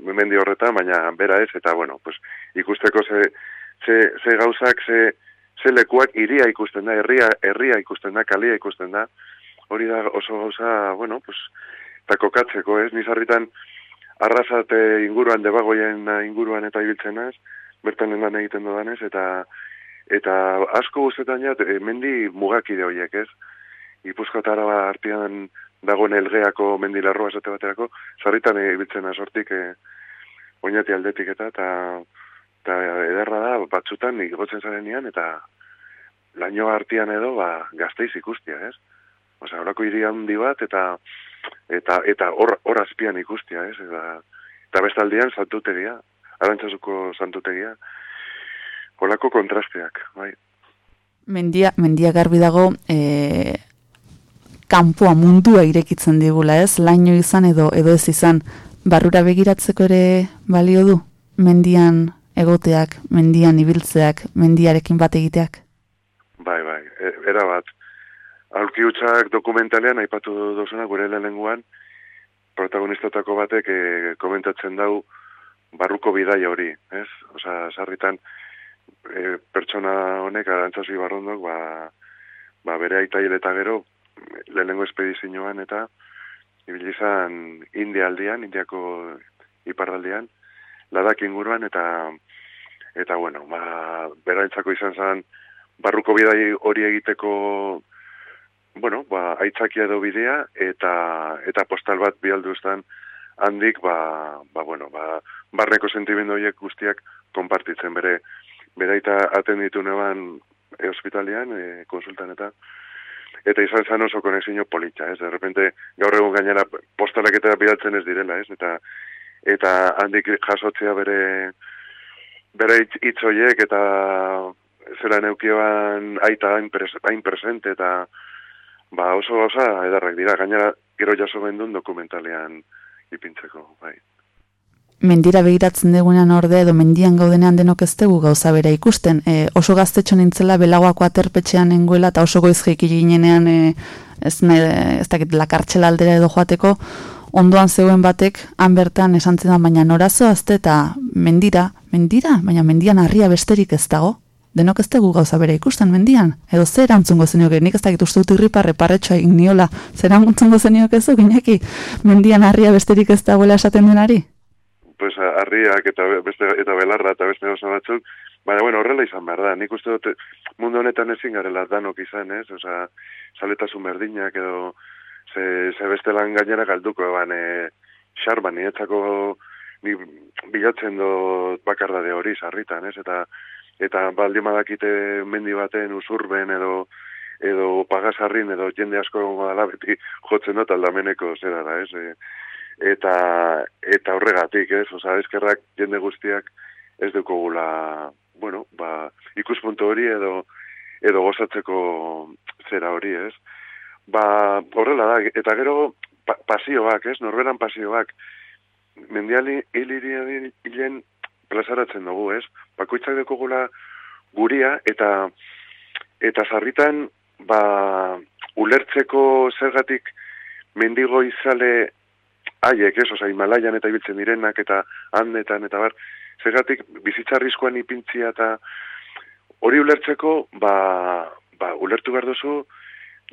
memendi horretan, baina bera ez, eta bueno, pues, ikusteko ze, ze, ze gauzak, ze, ze lekuak iria ikusten da, herria, herria ikusten da, kalia ikusten da, hori da oso gauza, bueno, pues, eta kokatzeko, ez, nizarritan arrasate inguruan, debagoien inguruan eta ibiltzen naz, bertan lan egiten dodanez, eta eta asko guztetan jat, e, mendi mugakide horiek, ez? Ipuzko eta araba artean dagoen elgeako mendilarroa esate baterako, sarritan ibiltzen naz hortik, e, oinati aldetik eta, eta, eta ederra da, batzutan igotzen zarenean, eta lainoa artean edo, ba, gazteiz ikustia, ez? Osa, horako hiri handi bat, eta eta eta hor hor azpian ikustia, ez? Eta, eta bestaldean santutegia, arantzazuko santutegia. Holako kontrasteak, bai. Mendia, mendia garbi dago, e, kanpoa mundua irekitzen digula, ez? Laino izan edo edo ez izan, barrura begiratzeko ere balio du? Mendian egoteak, mendian ibiltzeak, mendiarekin bat egiteak? Bai, bai, e, era bat. Aurki hutsak dokumentalean, aipatu dozuna, gure lehenguan, protagonistotako batek e, komentatzen dau barruko bidaia hori, ez? Osa, sarritan, e, pertsona honek, arantzazui barrondok, ba, ba bere aita hil eta gero, lehenengo espedizioan eta ibilizan India aldian, Indiako iparraldean, ladak inguruan eta eta bueno, ba, beraintzako izan zen barruko bidai hori egiteko bueno, ba, aitzakia edo bidea eta eta postal bat bialduztan handik ba, ba, bueno, ba, barneko sentimendu horiek guztiak konpartitzen bere bere aita atenditu neban e, hospitalian, e, konsultan eta eta izan zan oso konexio politxa, ez? De repente, gaur egun gainera postalak eta bidaltzen ez direla, ez? Eta eta handik jasotzea bere bere hitz horiek eta zera neukioan aita hain, pres, hain presente eta ba oso gauza edarrak dira, gainera gero jaso bendun dokumentalean ipintzeko, bai. Mendira begiratzen degunean orde edo mendian gaudenean denok ez dugu gauza bera ikusten. E, oso gaztetxo nintzela belagoako aterpetxean nengoela eta oso goiz jeiki ginenean e, ez, ne, ez dakit lakartxela aldera edo joateko ondoan zeuen batek han bertan esan da baina norazo azte eta mendira, mendira, baina mendian harria besterik ez dago. Denok ez dugu gauza bera ikusten mendian. Edo zer erantzungo zenioke, nik ez dakit uste dut irriparre parretxoa igniola. Zer erantzungo zenioke ez duk, inaki, mendian harria besterik ez dagoela esaten denari? Pues harriak eta beste eta belarra eta beste oso batzuk, baina bueno, horrela izan behar da. Nik uste dut mundu honetan ezin garela danok izan, ez? Osea, saletasun berdinak edo ze, ze bestelan gainera galduko eban e, xarban, nietzako ni bilatzen dut bakardade hori sarritan, ez? Eta eta baldin badakite mendi baten usurben edo edo pagasarrin edo jende asko egongo dela beti jotzen dut aldameneko zera da, ez? E, eta eta horregatik, ez? Osa, eskerrak jende guztiak ez dukogula, bueno, ba, ikuspuntu hori edo edo gozatzeko zera hori, ez? Ba, horrela da, eta gero pa, pasioak, ez? Norberan pasioak. Mendiali hiliri hilen plazaratzen dugu, ez? Bakoitzak dekogula guria eta eta sarritan ba ulertzeko zergatik mendigo izale haiek, ez, oza, Himalaian eta ibiltzen direnak eta handetan eta bar, zergatik bizitzarrizkoan ipintzia eta hori ulertzeko, ba, ba, ulertu behar duzu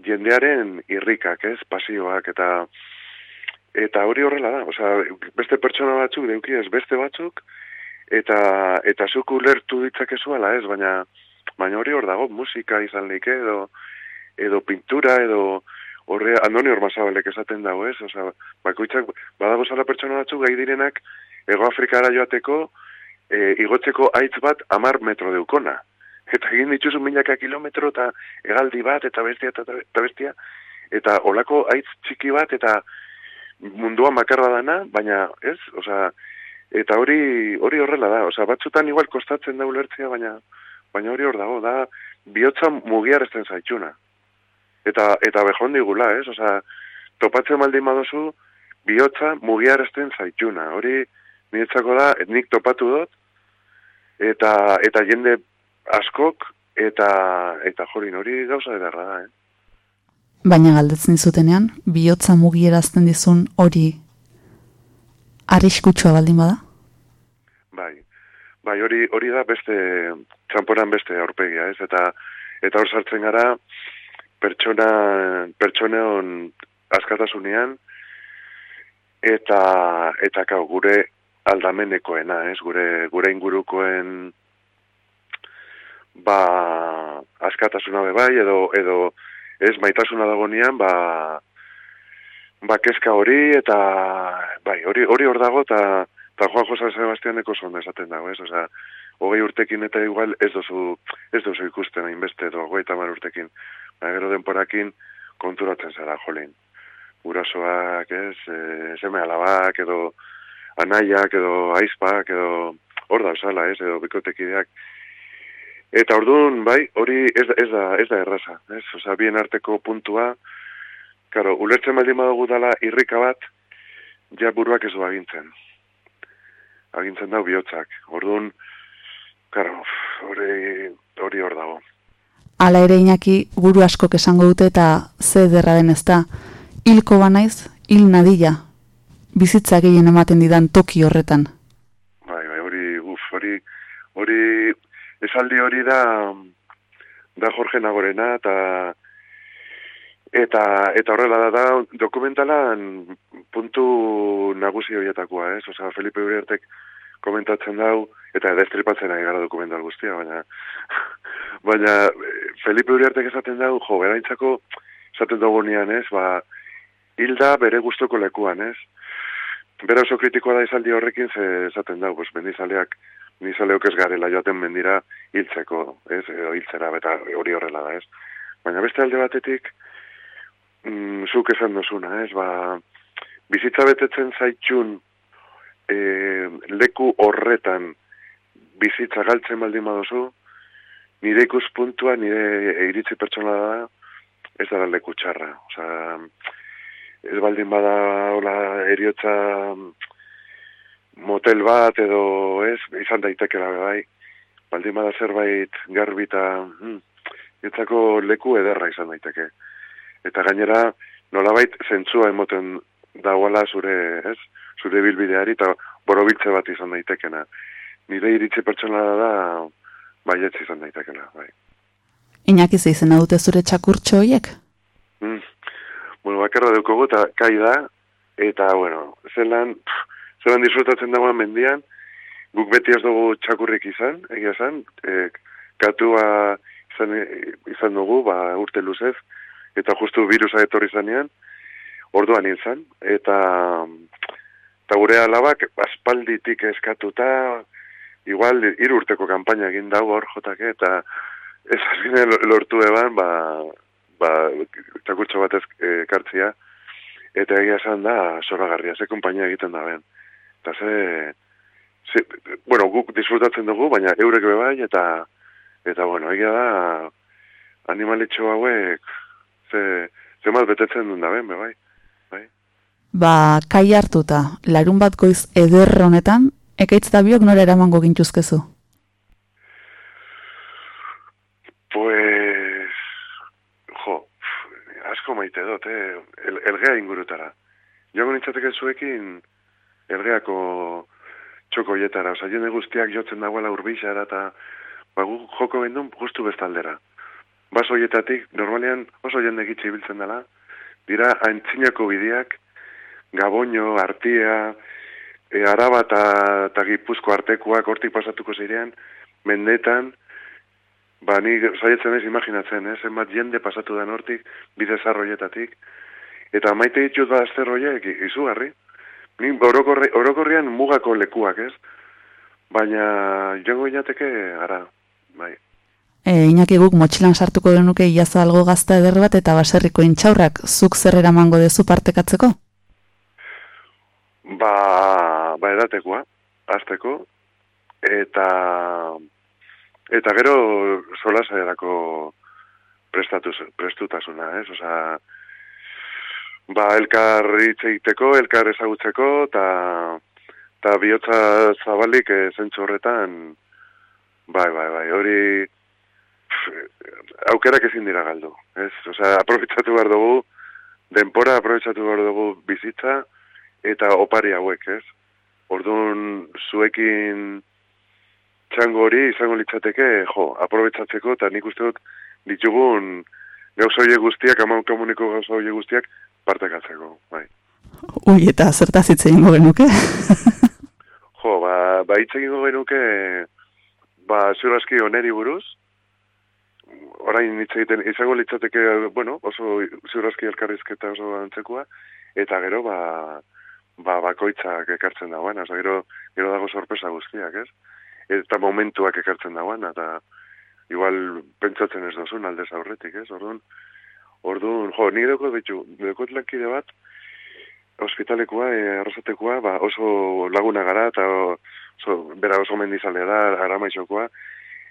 jendearen irrikak, ez, pasioak eta eta hori horrela da, oza, beste pertsona batzuk deuki ez beste batzuk eta eta zuk ulertu ditzakezu ala ez, baina baina hori hor dago, musika izan leike edo edo pintura edo horre andoni ormazabalek esaten dago, ez? Osa, bakoitzak, badago zala pertsona batzu gai direnak, Ego Afrikara joateko, e, igotzeko aitz bat amar metro deukona. Eta egin dituzu milaka kilometro eta egaldi bat eta bestia eta, bestia. Eta olako aitz txiki bat eta mundua makarra dana, baina ez, osea, eta hori hori horrela da, osea, batzutan igual kostatzen da ulertzea, baina baina hori hor dago, da bihotza mugiaresten zaitxuna. Eta eta bejon digula, ez? Osea, topatzen baldin baduzu bihotza mugiaresten zaitxuna. Hori niretzako da, nik topatu dut, eta eta jende askok, eta eta jorin hori gauza ederra da, eh? Baina galdetzen dizutenean, bihotza mugierazten dizun hori arriskutsua baldin bada? Bai, bai hori hori da beste, txamporan beste aurpegia, ez? Eta eta hor sartzen gara, pertsona, pertsoneon askatasunean, eta, eta kau, gure aldamenekoena, ez, gure, gure ingurukoen ba askatasuna be bai edo edo ez maitasuna dagonean ba ba kezka hori eta bai hori hori hor dago ta ta Juan Jose Sebastianeko son esaten dago, ez? Osea, hogei urtekin eta igual ez dozu ez dozu ikusten hainbeste edo hogeita mar urtekin. Ba, gero denporakin konturatzen zara jolin. Urasoak, ez, e, seme alabak edo anaiak edo aizpak edo hor da osala, ez, edo bikotekideak. Eta orduan, bai, hori ez, da- ez da, ez da erraza, ez? Osa, bien arteko puntua, karo, ulertzen baldin badugu dala irrika bat, ja buruak ez du agintzen. Agintzen dau bihotzak. Orduan, karo, hori, hori hor dago. Hala ere inaki buru askok esango dute eta ze ederra den ez da. Hilko banaiz, hil nadila. Bizitza gehien ematen didan toki horretan. Bai, bai, hori, uf, hori, hori, esaldi hori da, da Jorge Nagorena, eta, eta, eta horrela da, da dokumentalan puntu nagusi horietakoa, ez? Osa, Felipe Uriartek komentatzen dau, eta destripatzen ari gara dokumental guztia, baina, baina, Felipe Uriartek esaten dau, jo, beraintzako, esaten dugunean, ez, ba, hilda bere gustoko lekuan, ez? Bera oso kritikoa da izaldi horrekin, ze esaten dau, pues, mendizaleak, mendizaleok ez garela joaten mendira hiltzeko, ez, edo hiltzera, eta hori horrela da, ez? Baina beste alde batetik, mm, zuk esan dozuna, ez, ba, bizitza betetzen zaitxun e, leku horretan bizitza galtzen baldin baduzu, nire ikuspuntua, nire iritzi pertsona da, ez da leku txarra. Osea, ez baldin bada hola eriotza motel bat edo ez, izan daitekela bai. Baldin bada zerbait garbita, hmm, etzako leku ederra izan daiteke. Eta gainera, nolabait zentzua emoten dagoela zure, ez? Zure bilbideari eta borobiltze bat izan daitekena. Nire iritzi pertsona da baietz izan daitekela, bai. Inaki ze izena dute zure txakurtxo horiek? Mm. Bueno, bakarra deukogu eta kai da, eta, bueno, zelan, pff, zelan disfrutatzen dagoen mendian, guk beti ez dugu txakurrik izan, egia esan, e, katua izan, izan dugu, ba, urte luzez, eta justu virusa etorri zanean, orduan izan, eta, eta gure alabak aspalditik eskatuta, igual hiru urteko kanpaina egin dago hor jotake, eta ez azkene lortu eban, ba, ba, txakurtxo bat ekartzia, eta egia esan da, zoragarria, ze kompainia egiten da ben. Eta ze, ze, bueno, guk disfrutatzen dugu, baina eurek be bai, eta, eta bueno, egia da, animalitxo hauek, ze, ze mal betetzen duen da ben, be bai. Ba, kai hartuta, larun bat goiz eder honetan, ekaitz da biok nora eramango gintuzkezu? Pues, jo, asko maite dut, eh? El, elgea ingurutara. Joango nintzateke zuekin elgeako txoko hietara. Jende guztiak jotzen dagoela urbixara eta ba, gu joko bendun justu bestaldera. Baso hietatik, normalean oso jende gitxe ibiltzen dela, dira antzinako bideak, Gaboño, Artia, e, Araba eta, Gipuzko artekoak hortik pasatuko zirean, mendetan, ba, ni saietzen ez imaginatzen, ez, zenbat jende pasatu da hortik, bide zarroietatik, eta maite ditut ba azter horiek, i- izugarri. Ni orokorri, orokorrian mugako lekuak, ez? Baina joango inateke, ara, bai. E, Iñaki guk motxilan sartuko genuke iaza algo gazta eder bat eta baserriko intxaurrak zuk zer eramango dezu partekatzeko? Ba, ba edatekoa, azteko, eta eta gero solasaerako prestatu, prestutasuna, ez? Osa, ba, elkar hitz egiteko, elkar ezagutzeko, eta eta bihotza zabalik e, zentzu horretan, bai, bai, bai, hori aukerak ezin dira galdu, ez? Osa, aprobetsatu behar dugu, denpora aprobetsatu behar dugu bizitza, eta opari hauek, ez? Orduan, zuekin txango hori izango litzateke, jo, aprobetsatzeko, eta nik uste dut ditugun gauza horiek guztiak, amau komuniko gauza horiek guztiak, partekatzeko, bai. Ui, eta zertaz hitz egingo genuke? Jo, ba, ba hitz egingo genuke, ba, ziurazki oneri buruz, orain hitz egiten, izango litzateke, bueno, oso ziurazki elkarrizketa oso antzekoa, eta gero, ba, ba, bakoitzak ekartzen dagoen, oza, gero, gero dago sorpresa guztiak, ez? Eta momentuak ekartzen dagoen, eta igual pentsatzen ez dozun aldez aurretik, ez? Orduan, orduan, jo, nik deko ditu, dekot lankide bat, ospitalekoa, e, arrasatekoa, ba, oso laguna gara, eta oso, bera oso mendizalea da, aramaixokoa,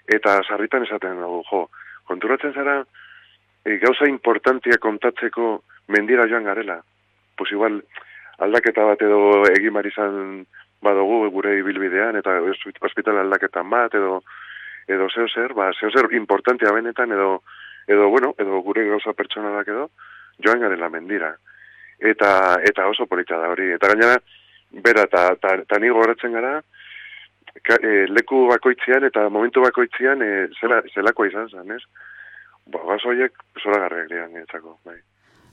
eta sarritan esaten dugu, jo, konturatzen zara, e, gauza importantia kontatzeko mendira joan garela. Pues igual, aldaketa bat edo egin bar izan badugu gure ibilbidean, eta ospital aldaketan bat, edo edo zeo zer, ba, zeo zer importantea benetan, edo, edo, bueno, edo gure gauza pertsonalak edo, joan garela mendira. Eta, eta oso polita da hori. Eta gainera, bera, eta, eta, eta ni gogoratzen gara, ka, e, leku bakoitzean eta momentu bakoitzean e, zela, zelakoa izan zen, ez? Ba, gazo horiek zoragarriak dian niretzako, bai.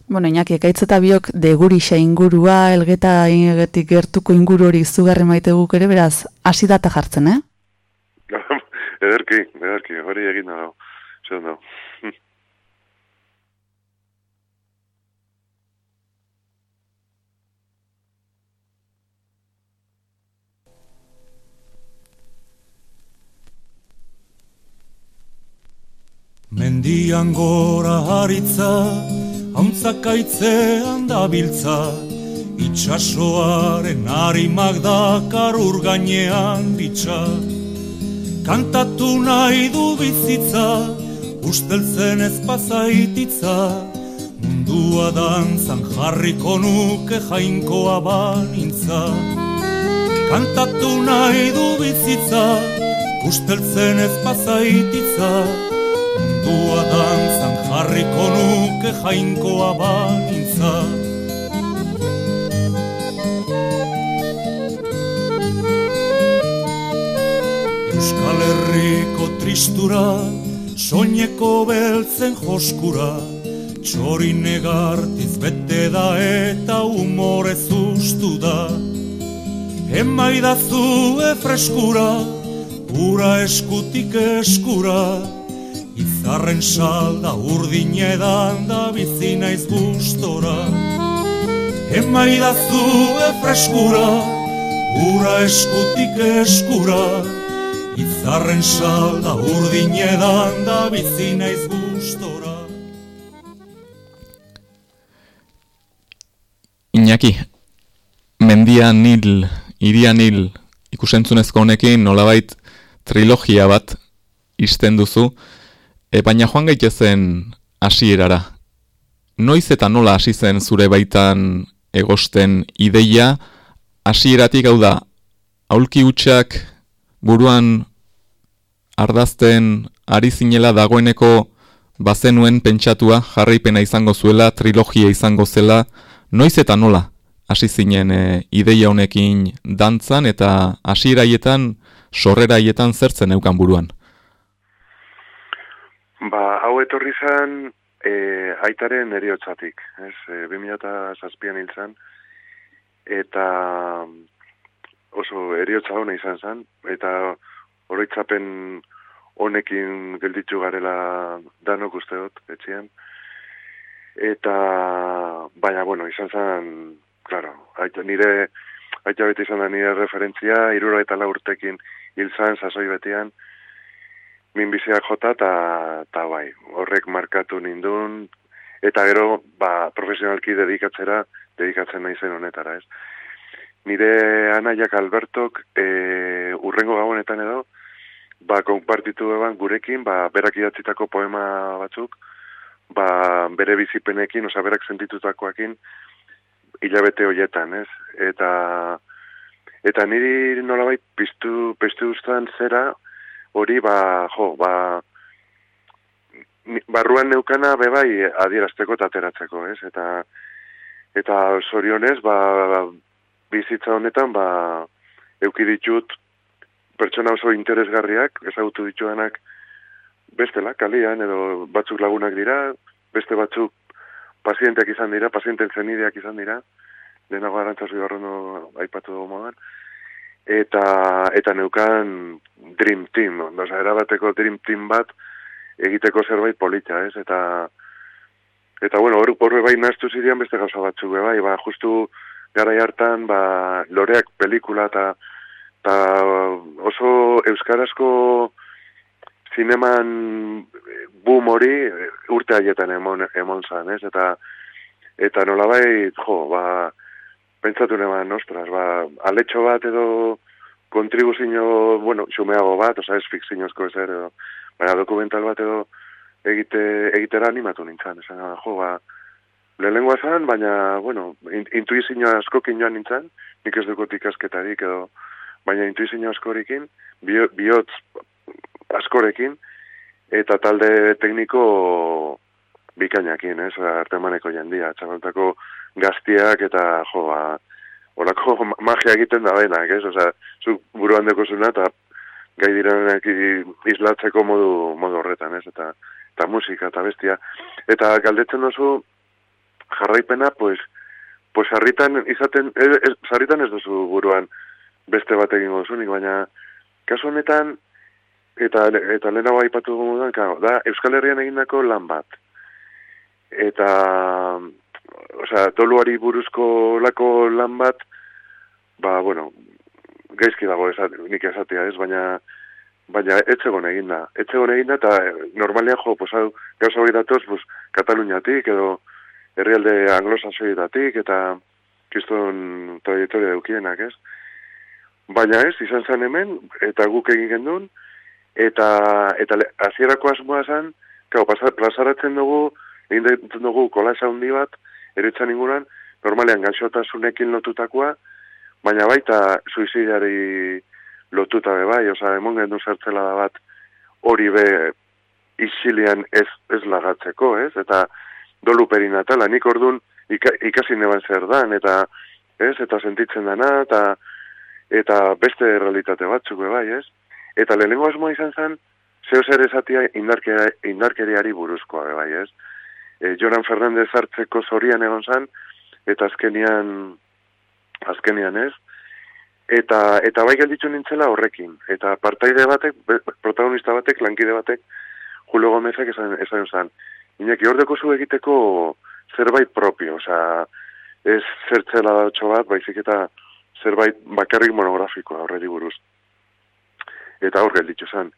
Bueno, Iñaki, ekaitz eta biok degurixa ingurua, elgeta ingetik gertuko inguru hori izugarri maite guk ere, beraz, hasi data jartzen, eh? ederki, ederki, hori egin da, zer da. Mendian gora haritza, hauntzakaitzean dabiltza, itxasoaren harimak dakar urgainean ditxa. Kantatu nahi du bizitza, usteltzen ez pazaititza, mundua dantzan jarriko nuke jainkoa banintza. Kantatu nahi du bizitza, usteltzen ez pazaititza, mundua dantzan jarriko nuke jainkoa banintza. Euskal Herriko tristura, soineko beltzen joskura, txori negartiz bete da eta umorez ustu da. Emaidazue freskura, ura eskutik eskura, izarren salda urdin edan da bizi naiz gustora. Emaidazue freskura, ura eskutik eskura, izarren salda urdin edan da bizi naiz gustora. Iñaki, mendian nil, irian nil, ikusentzunezko honekin nolabait trilogia bat izten duzu, e, baina joan gaitezen hasierara. Noiz eta nola hasi zen zure baitan egosten ideia, hasieratik hau da, aulki hutsak buruan ardazten ari zinela dagoeneko bazenuen pentsatua jarraipena izango zuela, trilogia izango zela, noiz eta nola hasi zinen e, ideia honekin dantzan eta hasieraietan sorreraietan zertzen eukan buruan. Ba, hau etorri zen e, aitaren eriotzatik, ez? E, 2007an hil zen, eta oso eriotza hona izan zen, eta oroitzapen honekin gelditzu garela danok uste dut, etxean. Eta, baina, bueno, izan zen, claro, aita, nire, aita beti izan da nire referentzia, irura eta laurtekin hil zan, sasoi betian, minbiziak jota, eta ta, bai, horrek markatu nindun, eta gero, ba, profesionalki dedikatzera, dedikatzen nahi zen honetara, ez. Nire anaiak Albertok, e, urrengo gabonetan edo, ba, konpartitu eban gurekin, ba, berak idatzitako poema batzuk, ba, bere bizipenekin, oza, berak sentitutakoakin, hilabete hoietan, ez? Eta, eta niri nolabait piztu, piztu zera, hori, ba, jo, ba, barruan neukana bebai adierazteko eta ateratzeko, ez? Eta, eta zorionez, ba, bizitza honetan, ba, euki ditut pertsona oso interesgarriak, ezagutu dituanak bestela, kalian, edo batzuk lagunak dira, beste batzuk pazienteak izan dira, pazienten zenideak izan dira, denago arantzazu garrono aipatu dugu modan, eta, eta neukan Dream Team, oza, erabateko Dream Team bat egiteko zerbait polita, ez? Eta, eta bueno, hor, hor bai naztu zirean beste gauza batzuk, be bai, ba, justu garai hartan, ba, loreak pelikula eta eta oso euskarazko zineman boom hori eh, urte haietan emon, emon zan, ez? Eta, eta nolabait, jo, ba, pentsatu neban, ostras, ba, aletxo bat edo kontribuzio, bueno, xumeago bat, oza, ez fikziozko ez edo, baina dokumental bat edo egite, egitera animatu nintzen, esan, jo, ba, lehenengoa zan, baina, bueno, in, intuizio askokin joan nintzen, nik ez dukot ikasketarik edo, baina intuizio askorekin, bio, bihotz askorekin, eta talde tekniko bikainakin, ez, artemaneko jendia, txabaltako gaztiak eta, jo, ba, olako ma- magia egiten da benak, ez, oza, zu buruan deko zuna, eta gai direnak i- islatzeko modu, modu horretan, ez, eta, eta musika eta bestia. Eta galdetzen duzu jarraipena, pues, pues sarritan izaten, ez, sarritan ez duzu buruan beste bat egingo duzunik, baina kasu honetan, eta, eta lehenago aipatu dugu moduan, claro, da Euskal Herrian egindako lan bat. Eta, osea, doluari buruzko lako lan bat, ba, bueno, gaizki dago esat, nik esatea ez, baina baina etzegon eginda. Etzegon eginda eta eh, normalean jo, pues, hau, gauza hori datoz, pues, Kataluniatik edo herrialde anglosasoietatik eta kriston trajektoria eukienak, ez? Baina ez, izan zen hemen, eta guk egin gendun, eta, eta hasierako asmoa zen, kau, plazaratzen dugu, egin dugu kolasa handi bat, eretzan inguran, normalean gaixotasunekin lotutakoa, baina baita suizidiari lotuta be bai, oza, emon gendu zertzela da bat hori be isilian ez, ez lagatzeko, ez? Eta dolu perinatala, nik ordun ika, ikasi neban zer dan, eta ez, eta sentitzen dana, eta eta beste realitate batzuk be bai, ez? Eta lehenengo asmoa izan zen, zeo zer esatia indarkeria, indarkeriari buruzkoa be bai, ez? E, Joran Fernandez hartzeko zorian egon zen, eta azkenian, azkenian ez, eta eta bai gelditu nintzela horrekin eta partaide batek protagonista batek lankide batek Julio Gomezek esan esan zan Iñaki hor zu egiteko zerbait propio, osea ez zertzela datxo bat, baizik eta zerbait bakarrik monografikoa horreri buruz. Eta hor gelditu zen.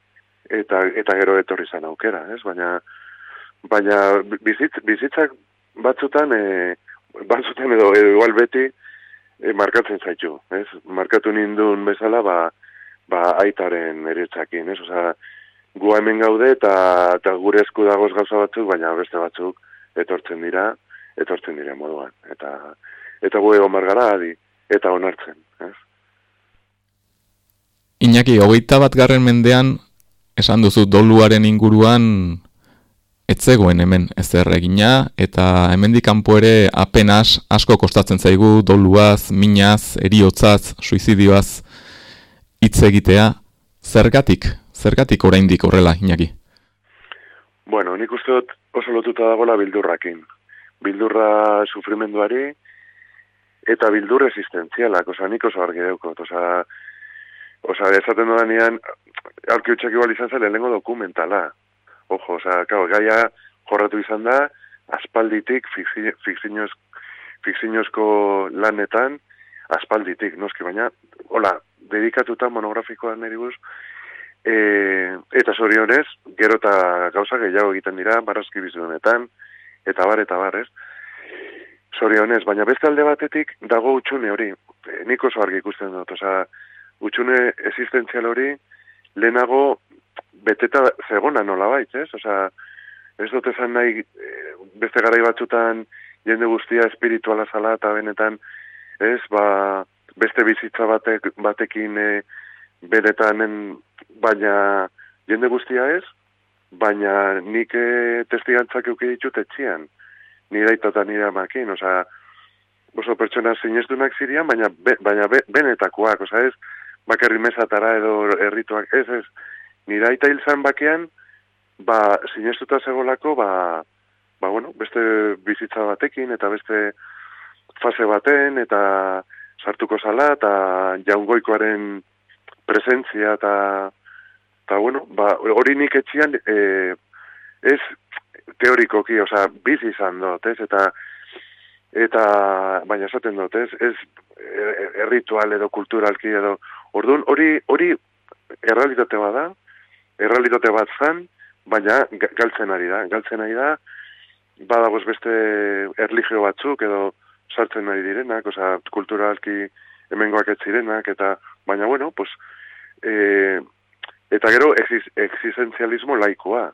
Eta, eta gero etorri zen aukera, ez? Baina, baina bizitz, bizitzak batzutan, e, batzutan edo, edo igual beti, e, markatzen zaitu, ez? Markatu nindun bezala, ba, ba aitaren eretzakin, ez? Osea, gu hemen gaude eta, eta gure esku dagoz gauza batzuk, baina beste batzuk etortzen dira, etortzen dira moduan. Eta, eta gu egon bargara adi, eta onartzen, ez? Iñaki, hogeita bat garren mendean, esan duzu doluaren inguruan, etzegoen hemen ezer egina, eta hemendik kanpo ere apenas asko kostatzen zaigu doluaz, minaz, eriotzaz, suizidioaz hitz egitea. Zergatik, zergatik oraindik horrela, Iñaki? Bueno, nik uste dut oso lotuta dagoela bildurrakin. Bildurra sufrimenduari eta bildur existentzialak, osea, nik oso argi deukot, osea, Osa, esaten dudanean, aurki utxak igual izan zen lehenengo dokumentala. Ojo, osa, kau, gaia jorratu izan da, aspalditik fikzi- fikzioz, fikziozko lanetan, aspalditik, noski, baina, hola, dedikatuta monografikoa niri buruz, e, eta zorionez, gero eta gauza gehiago egiten dira, barrazki bizunetan, eta bar, eta bar, ez? Zorionez, baina beste alde batetik dago utxune hori, e, nik oso argi ikusten dut, oza, utxune existentzial hori, lehenago beteta zegona nola bait, ez? Oza, ez dut esan nahi eh, beste garai batzutan jende guztia espirituala zala eta benetan, ez, ba, beste bizitza batek, batekin e, beretanen, baina jende guztia ez, baina nik e, testigantzak euki ditut etxian, nire aita eta nire amakin, oza, oso pertsona sinestunak zirian, baina, be, baina be, benetakoak, oza, ez, bakarri mesatara edo errituak, ez, ez, nire aita hil zan bakean, ba, sinestuta zegolako, ba, ba, bueno, beste bizitza batekin, eta beste fase baten, eta sartuko zala, eta jaungoikoaren presentzia, eta, eta bueno, ba, hori nik etxian, e, ez teorikoki, oza, bizi izan dut, ez, eta, eta, baina esaten dut, ez, ez e- erritual edo kulturalki edo, orduan, hori, hori errealitate bada, errealitate bat zan, baina ga- galtzen ari da, galtzen ari da, badagoz beste erligio batzuk edo sartzen ari direnak, oza, kulturalki hemengoak ez zirenak, eta, baina, bueno, pues, e, eta gero existenzialismo laikoa.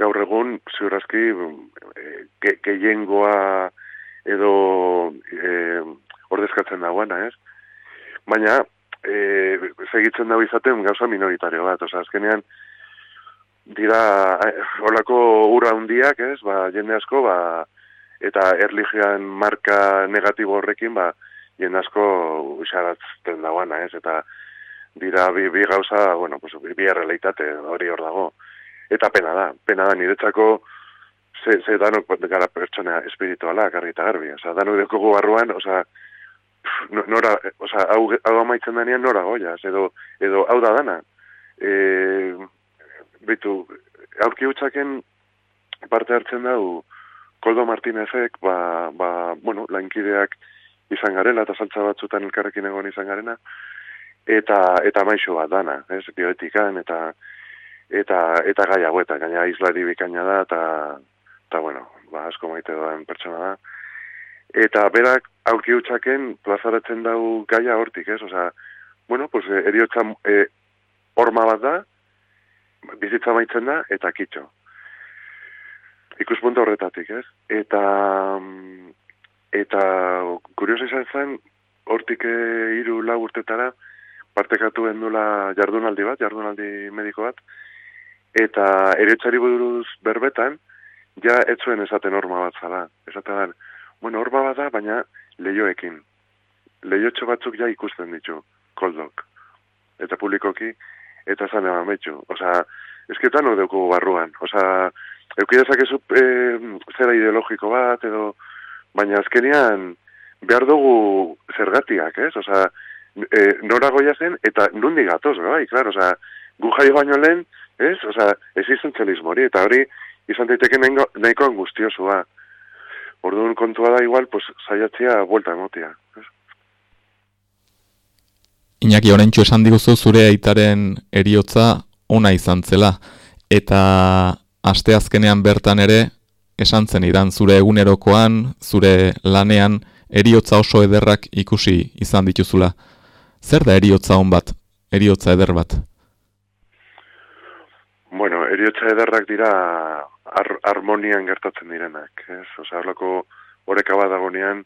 Gaur egun, ziurazki, e, ge, gehiengoa edo e, ordezkatzen dagoena, ez? Baina, e, segitzen dago izaten gauza minoritario bat, oza, azkenean, dira eh, holako ura hundiak, ez? Ba, jende asko ba eta erlijioan marka negatibo horrekin ba jende asko usaratzen dagoana, ez? Eta dira bi, bi gauza, bueno, pues bi, bi errealitate hori hor dago. Eta pena da, pena da niretzako ze, ze danok gara pertsona espirituala, garri eta garbi. Osa, danok dekogu barruan, osa, pf, no- nora, osa, hau, hau amaitzen denean nora goia, edo, edo hau da dana. E, bitu, aurki hutsaken parte hartzen dau Koldo Martinezek, ba, ba, bueno, lankideak izan garela, eta saltza batzutan elkarrekin egon izan garena, eta eta maixo bat dana, ez, bioetikan, eta eta eta gai hauetan, gaina islari bikaina da, eta, eta bueno, ba, asko maite doan pertsona da. Eta berak aurki hutsaken plazaratzen dau gaia hortik, ez, osea, bueno, pues, eh, eriotza eh, horma bat da, bizitza maitzen da, eta kitxo. Ikuspunto horretatik, ez? Eta, mm, eta kurioso izan zen, hortik eh, hiru lau urtetara, partekatu gendula jardunaldi bat, jardunaldi mediko bat, eta eriotzari buruz berbetan, ja ez zuen esaten horma bat zala. Esaten bueno, horma bat da, baina leioekin. Leiotxo batzuk ja ikusten ditu, koldok. Eta publikoki, eta zan eman betxu. Osa, esketan hor deuko barruan. Osa, eukidezakezu e, zera ideologiko bat, edo, baina azkenean behar dugu zergatiak, ez? Osa, e, nora goia zen, eta nundi gatoz, bai, klar, osa, gu jaio baino lehen, ez? Osa, existentzialismo hori, eta hori izan daiteke nahiko, nahiko angustiosua. Orduan kontua da igual, pues, saiatzea buelta emotia. ez? Iñaki oraintxu esan diguzu zure aitaren eriotza ona izan zela eta asteazkenean bertan ere esan zen idan zure egunerokoan, zure lanean eriotza oso ederrak ikusi izan dituzula. Zer da eriotza on bat? Eriotza eder bat? Bueno, eriotza ederrak dira har harmonian gertatzen direnak, ez? Osea, horlako oreka bat dagonean,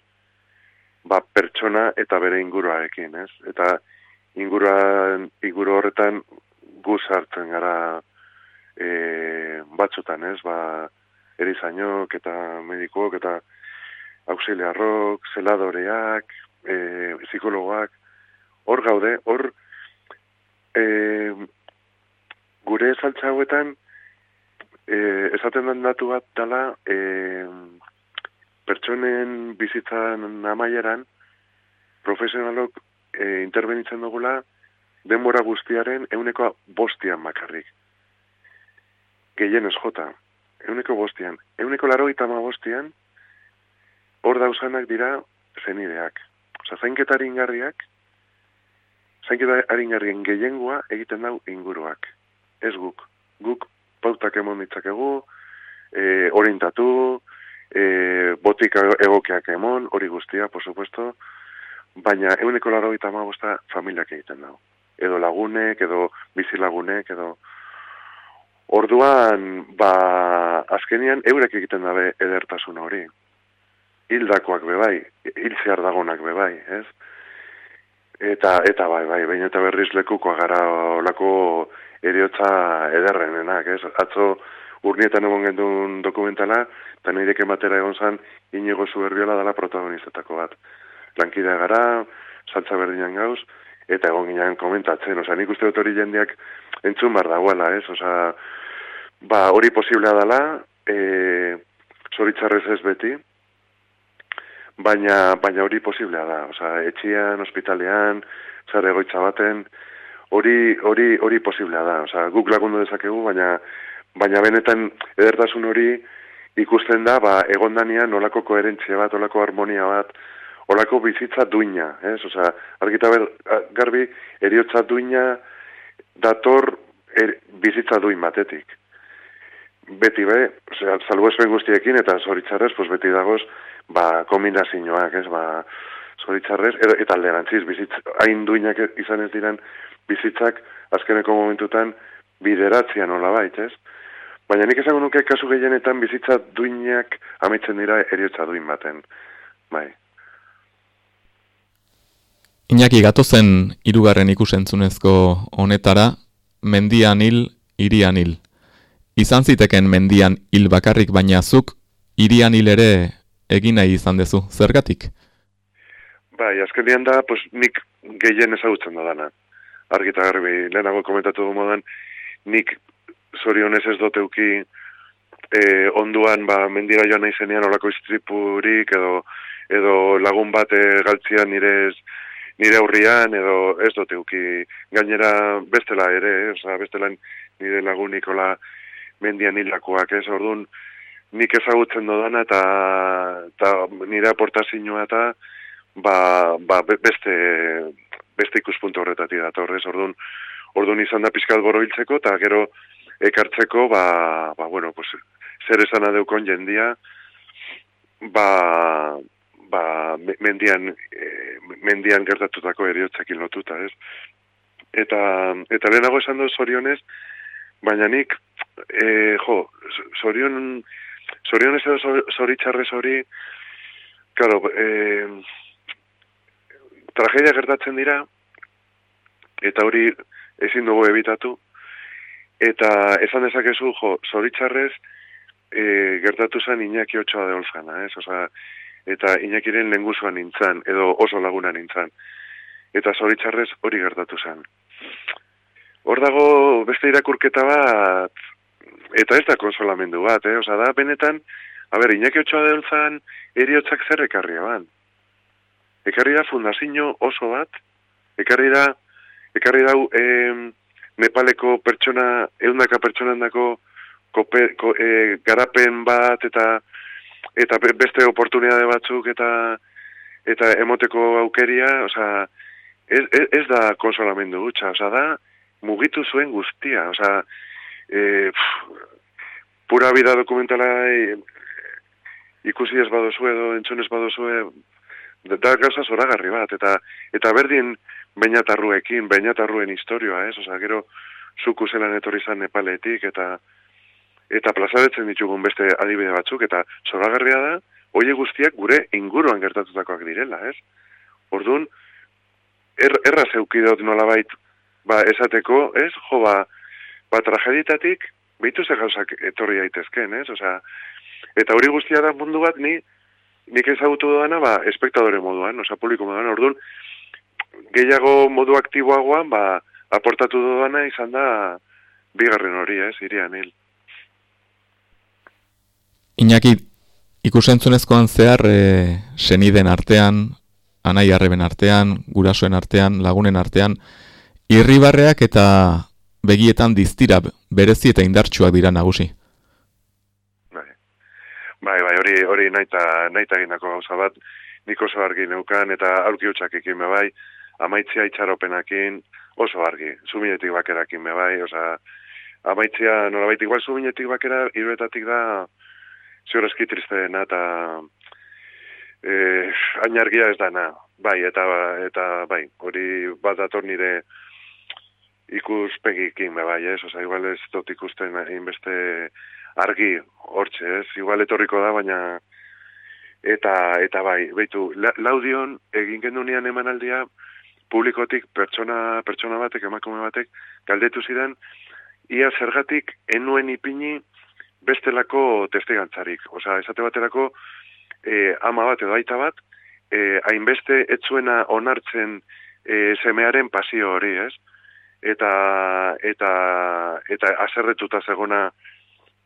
ba, pertsona eta bere inguruarekin, ez? Eta inguruan, inguru horretan gu sartzen gara e, batzutan, ez? Ba, erizainok eta medikuok eta auxiliarrok, zeladoreak, e, psikologoak, hor gaude, hor e, gure saltza hauetan e, esaten den datu bat dala e, pertsonen bizitzan amaieran profesionalok e, interbenitzen dugula denbora guztiaren euneko bostian makarrik. Gehien ez jota, euneko bostian. Euneko laro itama bostian, hor dauzanak dira zenideak. Osa, zainketa haringarriak, zainketa haringarrien gehiengoa egiten dau inguruak. Ez guk. Guk pautak emon ditzakegu, e, orientatu, e, botik egokeak emon, hori guztia, por supuesto, baina euneko laro eta bosta familiak egiten dago. Edo lagunek, edo bizilagunek, edo... Orduan, ba, azkenian, eurek egiten dabe edertasun hori. Hildakoak bebai, hiltzear dagonak bebai, ez? Eta, eta bai, bai, baina eta berriz lekukoa gara olako eriotza ederrenenak, ez? Atzo urnietan egon gendun dokumentala, eta nirek ematera egon zan, inigo zuberbiola dela protagonizatako bat. Lankidea gara, saltza berdinan gauz, eta egon ginen komentatzen, oza, nik uste dut hori jendeak entzun bar dagoela, ez? Oza, ba, hori posiblea dela, e, zoritzarrez ez beti, baina baina hori posiblea da, osea, etxian, ospitalean, zare egoitza baten, hori hori hori posiblea da, osea, guk lagundu dezakegu, baina baina benetan edertasun hori ikusten da, ba egondanean nolako koherentzia bat, nolako harmonia bat, olako bizitza duina, ez? Osea, argita ber garbi eriotza duina dator er, bizitza duin batetik. Beti be, osea, salbuespen guztiekin eta zoritzarrez, pues beti dagoz ba, kombinazioak, ez, ba, zoritzarrez, edo, eta alderantziz, bizitz, hain duinak izan ez diren bizitzak, azkeneko momentutan, bideratzia nola bait, ez? Baina nik esango nuke kasu gehienetan bizitza duinak amitzen dira eriotza duin baten, bai. Iñaki gatozen hirugarren ikusentzunezko honetara, mendian hil, irian hil. Izan ziteken mendian hil bakarrik baina zuk, irian hil ere egin nahi izan dezu, zergatik? Bai, azkenean da, pues, nik gehien ezagutzen da dana. Argita garbi, lehenago komentatu du modan, nik zorionez ez doteuki e, onduan, ba, mendira joan nahi zenean olako istripurik, edo, edo lagun bat galtzian nire nire aurrian, edo ez doteuki gainera bestela ere, eh? Osa, bestela nire lagunikola mendian hilakoak, ez, orduan, nik ezagutzen dodana eta, eta nire aportazioa eta ba, ba beste, beste ikuspuntu horretatik datorrez, orduan, orduan izan da pizkat hiltzeko eta gero ekartzeko, ba, ba bueno, pues, zer esan adeukon jendia, ba, ba, mendian, e, mendian gertatutako eriotzekin lotuta, ez? Eta, eta lehenago esan dut zorionez, baina nik, e, jo, zorion, Zorion ez zoritxarrez hori, claro, e, tragedia gertatzen dira, eta hori ezin dugu ebitatu, eta esan dezakezu, jo, zoritxarrez e, gertatu zen Iñaki otxoa de olzana, ez? Osa, eta Iñakiren lenguzuan nintzen, edo oso laguna nintzen. Eta zoritxarrez hori gertatu zen. Hor dago beste irakurketa bat, eta ez da konsolamendu bat, eh? Osa da, benetan, a ber, Iñaki Ochoa delzan, eriotzak zer ekarri aban. Ekarri da fundazio oso bat, ekarri da, ekarri da, eh, Nepaleko pertsona, eundaka pertsonan dako, kope, ko, e, garapen bat, eta eta beste oportunitate batzuk, eta eta emoteko aukeria, osa, ez, ez, ez da konsolamendu gutxa, osa da, mugitu zuen guztia, osa, e, pura vida dokumentala e, ikusi ez badozu edo entzun ez badozu da gauza zoragarri bat eta eta berdin bainatarruekin bainatarruen historioa ez? Osea gero zuku zelan etorri zan Nepaletik eta eta plazaretzen ditugun beste adibide batzuk eta zoragarria da hoe guztiak gure inguruan gertatutakoak direla ez? Ordun er, erra zeukidot nolabait ba esateko ez? Jo ba ba, trageditatik, behitu ze gauzak etorri daitezken, ez? Osea, eta hori guztia da mundu bat, ni, nik ezagutu doana, ba, espektadore moduan, osea, publiko moduan, orduan, gehiago modu aktiboagoan, ba, aportatu doana izan da, bigarren hori, ez, irian hil. Iñaki, ikusentzunezkoan zehar, e, seniden artean, anai arreben artean, gurasoen artean, lagunen artean, irribarreak eta begietan diztira berezi eta indartsuak dira nagusi. Bai, bai, bai hori, hori naita, naita egindako gauza bat, nik oso argi neukan, eta aurki ekin me bai, amaitzia itxaropenakin oso argi, zuminetik bakerakin bai, oza, amaitzia nolabait igual zuminetik bakera, iruetatik da, ziurrezki tristeena, eta eh, ainargia ez dana, bai, eta, eta bai, hori bat dator nire, ikuspegikin, bai, ez? Osa, igual ez dut ikusten inbeste argi hortxe, ez? Igual etorriko da, baina eta eta bai, beitu, la, laudion egin gendunean emanaldia publikotik pertsona pertsona batek, emakume batek, galdetu zidan, ia zergatik enuen ipini bestelako testigantzarik. Osa, esate baterako, e, ama bat edo aita bat, e, hainbeste etzuena onartzen e, semearen pasio hori, ez? Eta eta eta aserretuta zegona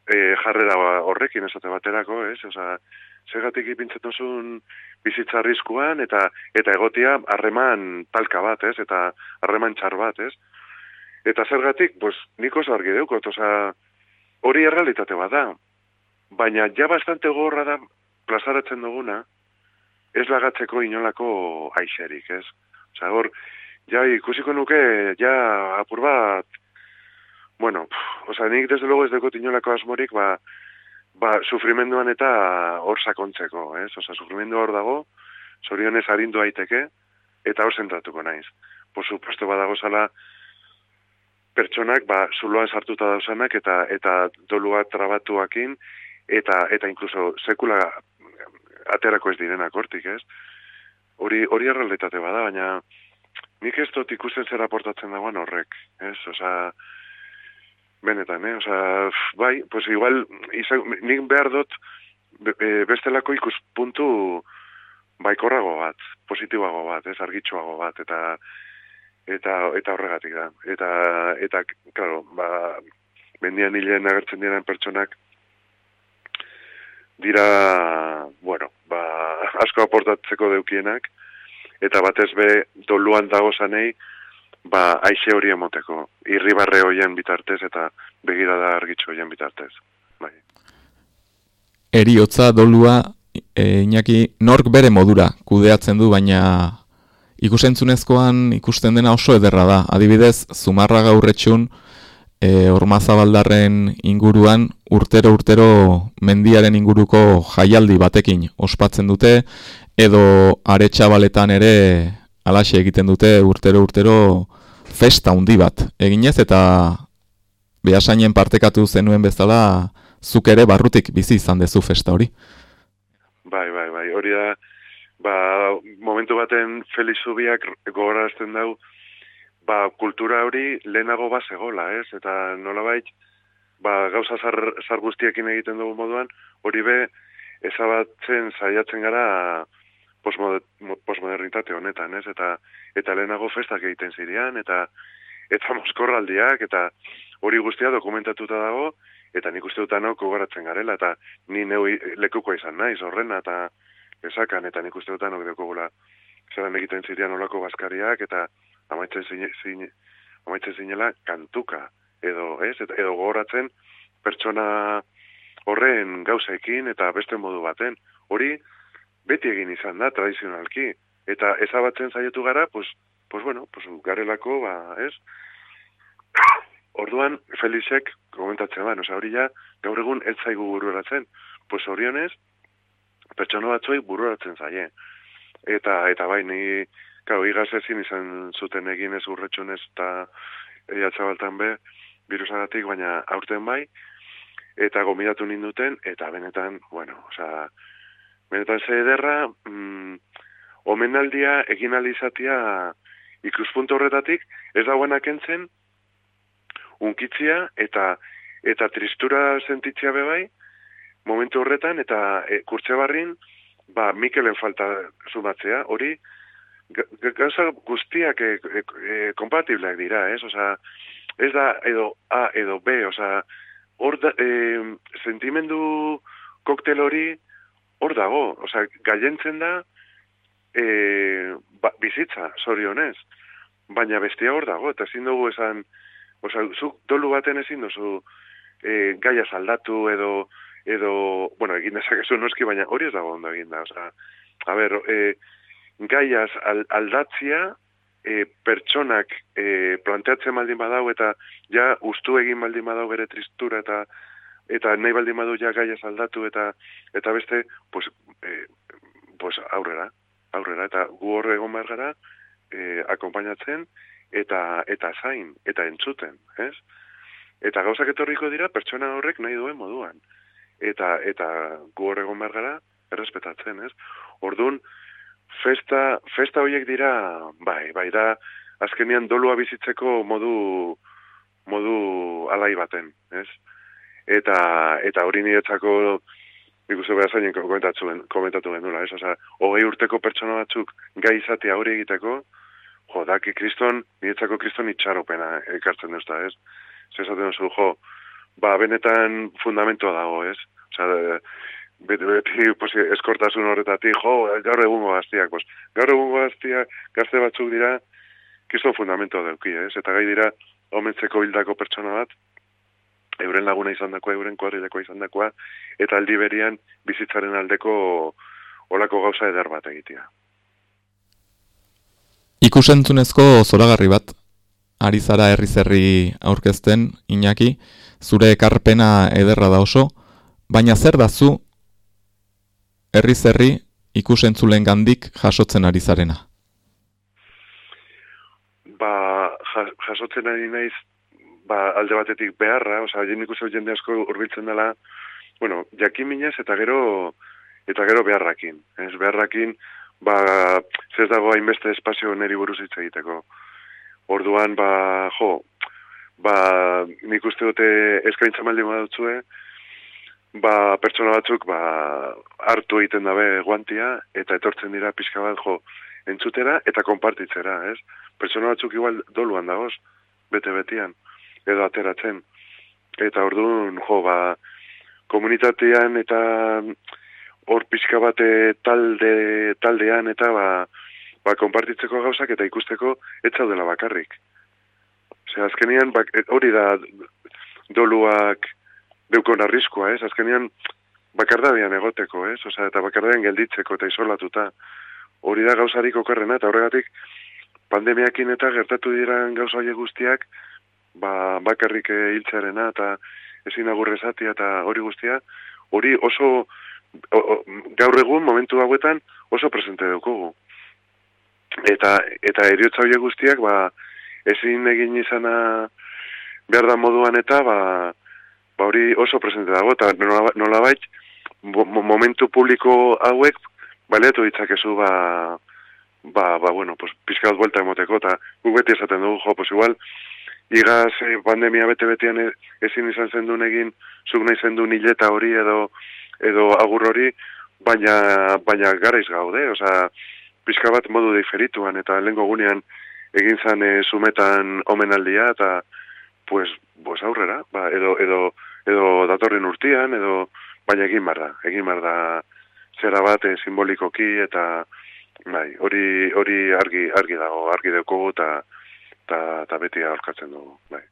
e, jarrera horrekin esate baterako, ez? Osea, segatik ipintzetuzun bizitza arriskuan eta eta egotia harreman talka bat, ez? Eta harreman txar bat, ez? Eta zergatik, pues nik oso argi deukot, osea, hori errealitate bat da. Baina ja bastante gorra da plazaratzen duguna, ez lagatzeko inolako aixerik, ez? Osea, hor, ja ikusiko nuke, ja apur bat, bueno, pff, oza, nik desde luego ez dekot inolako asmorik, ba, ba, sufrimenduan eta hor sakontzeko, ez? Oza, sufrimendu hor dago, zorionez harindu aiteke, eta hor zentratuko naiz. Por supuesto, badago zala, pertsonak, ba, zuloan sartuta dauzanak, eta eta dolua trabatuakin, eta eta incluso sekula aterako ez direnak hortik, ez? Hori, hori errealitate bada, baina, nik ez dut ikusten zer aportatzen dagoen horrek, ez, oza, benetan, eh, oza, bai, pues igual, izan, nik behar dut e, bestelako ikuspuntu baikorrago bat, positiboago bat, ez, argitxoago bat, eta eta eta horregatik da. Eta, eta claro, ba, mendian hilen agertzen diren pertsonak, dira, bueno, ba, asko aportatzeko deukienak, eta batez be doluan dago zanei, ba, aixe hori emoteko, irribarre hoien bitartez eta begirada argitxo hoien bitartez. Bai. Eriotza dolua, e, inaki, nork bere modura kudeatzen du, baina ikusentzunezkoan ikusten dena oso ederra da. Adibidez, zumarra gaurretxun, e, ormazabaldarren inguruan, urtero urtero mendiaren inguruko jaialdi batekin ospatzen dute, edo aretxabaletan ere alaxe egiten dute urtero urtero festa handi bat eginez eta behasainen partekatu zenuen bezala zuk ere barrutik bizi izan dezu festa hori. Bai, bai, bai, hori da, ba, momentu baten Felix Zubiak gogorazten dau, ba, kultura hori lehenago bat zegoela, ez? Eta nolabait, ba, gauza zar, zar guztiekin egiten dugu moduan, hori be, ezabatzen saiatzen gara postmodernitate honetan, ez? Eta eta lehenago festak egiten zirean eta eta moskorraldiak eta hori guztia dokumentatuta dago eta nik uste dutan garatzen garela eta ni neu lekukoa izan naiz horrena eta esakan eta nik uste dutan okdekogula zelan egiten zirean olako baskariak eta amaitzen zine, zine, amaitzen zinela kantuka edo, ez? Edo gogoratzen pertsona horren gauzekin eta beste modu baten. Hori, beti egin izan da, tradizionalki. Eta ezabatzen zaietu gara, pues, pues bueno, pues garelako, ba, ez? Orduan, Felixek, komentatzen ba, nosa hori ja, gaur egun ez zaigu bururatzen. Pues orionez, pertsona batzuei bururatzen zaie. Eta, eta bai, ni, kau, igaz ezin izan zuten egin ez urretxunez eta eiatzabaltan be, virusagatik, baina aurten bai, eta gomidatu ninduten, eta benetan, bueno, osea, Benetan ze ederra, mm, omenaldia egin alizatia ikuspuntu horretatik, ez dauenak entzen, unkitzia eta eta tristura sentitzia bebai, momentu horretan, eta e, kurtze barrin, ba, Mikelen falta zumatzea, hori, gauza guztiak e, e, e, kompatibleak dira, ez? Osa, ez da edo A edo B, osa, hor da, e, sentimendu koktel hori, hor dago, osea, gaientzen da e, ba, bizitza, sorionez. baina bestia hor dago, eta ezin dugu esan, oza, zuk dolu baten ezin duzu e, gaia aldatu edo, edo, bueno, egin dezakezu noski, baina hori ez dago ondo egin da, oza, a ber, e, gaiaz al, aldatzia, e, pertsonak e, planteatzen baldin badau eta ja ustu egin baldin badau bere tristura eta eta nahi baldin badu ja gaiaz aldatu eta eta beste pues, e, pues aurrera, aurrera eta gu horre egon behar gara e, akompainatzen eta eta zain eta entzuten, ez? Eta gauzak etorriko dira pertsona horrek nahi duen moduan. Eta eta gu horre egon behar gara errespetatzen, ez? Ordun festa, festa horiek dira, bai, bai da, azkenian dolua bizitzeko modu, modu alai baten, ez? Eta, eta hori niretzako, ikusi behar zainen komentatu, komentatu genula, ez? Osa, hogei urteko pertsona batzuk gai izatea hori egiteko, jo, daki kriston, niretzako kriston itxaropena ekartzen duzta, ez? Zezaten duzu, jo, ba, benetan fundamentoa dago, ez? Osa, beti, beti pues, eskortasun horretatik, jo, gaur egungo gaztiak, pues, gaur egungo gaztiak, gazte batzuk dira, kiston fundamento dauki, ez? Eta gai dira, omentzeko bildako pertsona bat, euren laguna izan dakoa, euren kuadrilako izan dakoa, eta aldi berian bizitzaren aldeko olako gauza eder bat egitea. Ikusentzunezko zoragarri bat, ari zara herri aurkezten, Iñaki, zure ekarpena ederra da oso, baina zer da zu herri zerri ikusentzulen gandik jasotzen ari zarena? Ba, jasotzen ari naiz, ba, alde batetik beharra, oza, jen ikusi jende asko urbiltzen dela, bueno, jakin minez eta gero, eta gero beharrakin. Ez beharrakin, ba, zez dago hainbeste espazio neri buruz hitz egiteko. Orduan, ba, jo, ba, nik uste dute eskaintza maldi dutzue, ba, pertsona batzuk ba, hartu egiten dabe guantia eta etortzen dira pixka bat jo entzutera eta konpartitzera, ez? Pertsona batzuk igual doluan dagoz, bete-betian, edo ateratzen. Eta orduan, jo, ba, komunitatean eta hor pixka bate talde, taldean eta ba, ba, konpartitzeko gauzak eta ikusteko etzaudela bakarrik. Ose, azkenian, ba, hori da doluak deukon arriskoa, ez? Azkenean, bakardadean egoteko, ez? Osa, eta bakardadean gelditzeko eta isolatuta. Hori da gauzarik okerrena, eta horregatik, pandemiakin eta gertatu diran gauza horiek guztiak, ba, bakarrik hiltzarena eta ezin agurrezati eta hori guztia, hori oso, o, o, gaur egun, momentu hauetan, oso presente dukugu. Eta, eta eriotza horiek guztiak, ba, ezin egin izana behar da moduan eta, ba, ba hori oso presente dago, eta nola bait, momentu publiko hauek, baleatu ditzakezu, ba, ba, ba, bueno, pues, pizkaut vuelta emoteko, eta guk beti esaten dugu, jo, pues igual, igaz eh, pandemia bete-betean e, ezin izan zendun egin, zuk nahi zendun hileta hori edo, edo agur hori, baina, baina garaiz gaude, oza, pizka bat modu diferituan, eta lehenko gunean egin zan e, sumetan omenaldia, eta, pues, pues aurrera, ba, edo, edo, edo datorren urtian, edo baina egin bar da, egin bar da zera bat e, simbolikoki eta bai, hori hori argi argi dago, argi dauko eta ta, ta beti aurkatzen dugu, bai.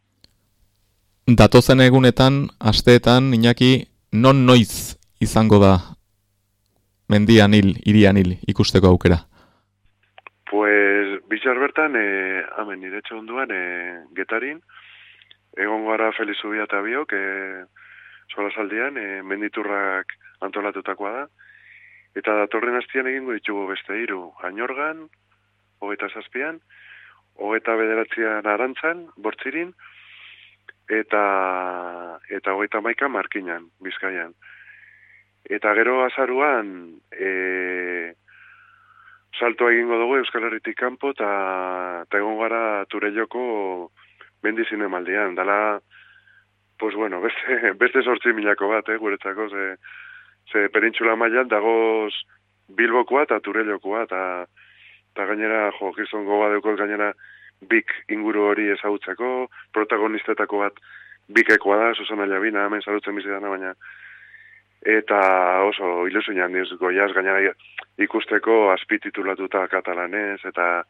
Datozen egunetan, asteetan, Iñaki, non noiz izango da mendian hil, irian hil, ikusteko aukera? Pues, bitxar bertan, e, amen, nire onduan, e, getarin, egon gara felizubia eta biok, e, sola saldian, e, menditurrak antolatutakoa da, eta datorren hastian egingo ditugu beste hiru ainorgan, hogeta zazpian, hogeta bederatzean arantzan, bortzirin, eta eta hogeita maika markinan, bizkaian. Eta gero azaruan, e, salto egingo dugu Euskal Herritik kanpo, eta egon gara ture mendi zinemaldian, dala, pues bueno, beste, beste sortzi milako bat, eh, guretzako, ze, ze perintxula mailan dagoz bilbokoa eta turellokoa, eta ta gainera, jo, gizon goba deukol gainera bik inguru hori ezagutzeko, protagonistetako bat bikekoa da, Susana Labina, hemen salutzen bizi dana, baina eta oso ilusioa handiz goiaz gainera ikusteko azpititulatuta katalanez eta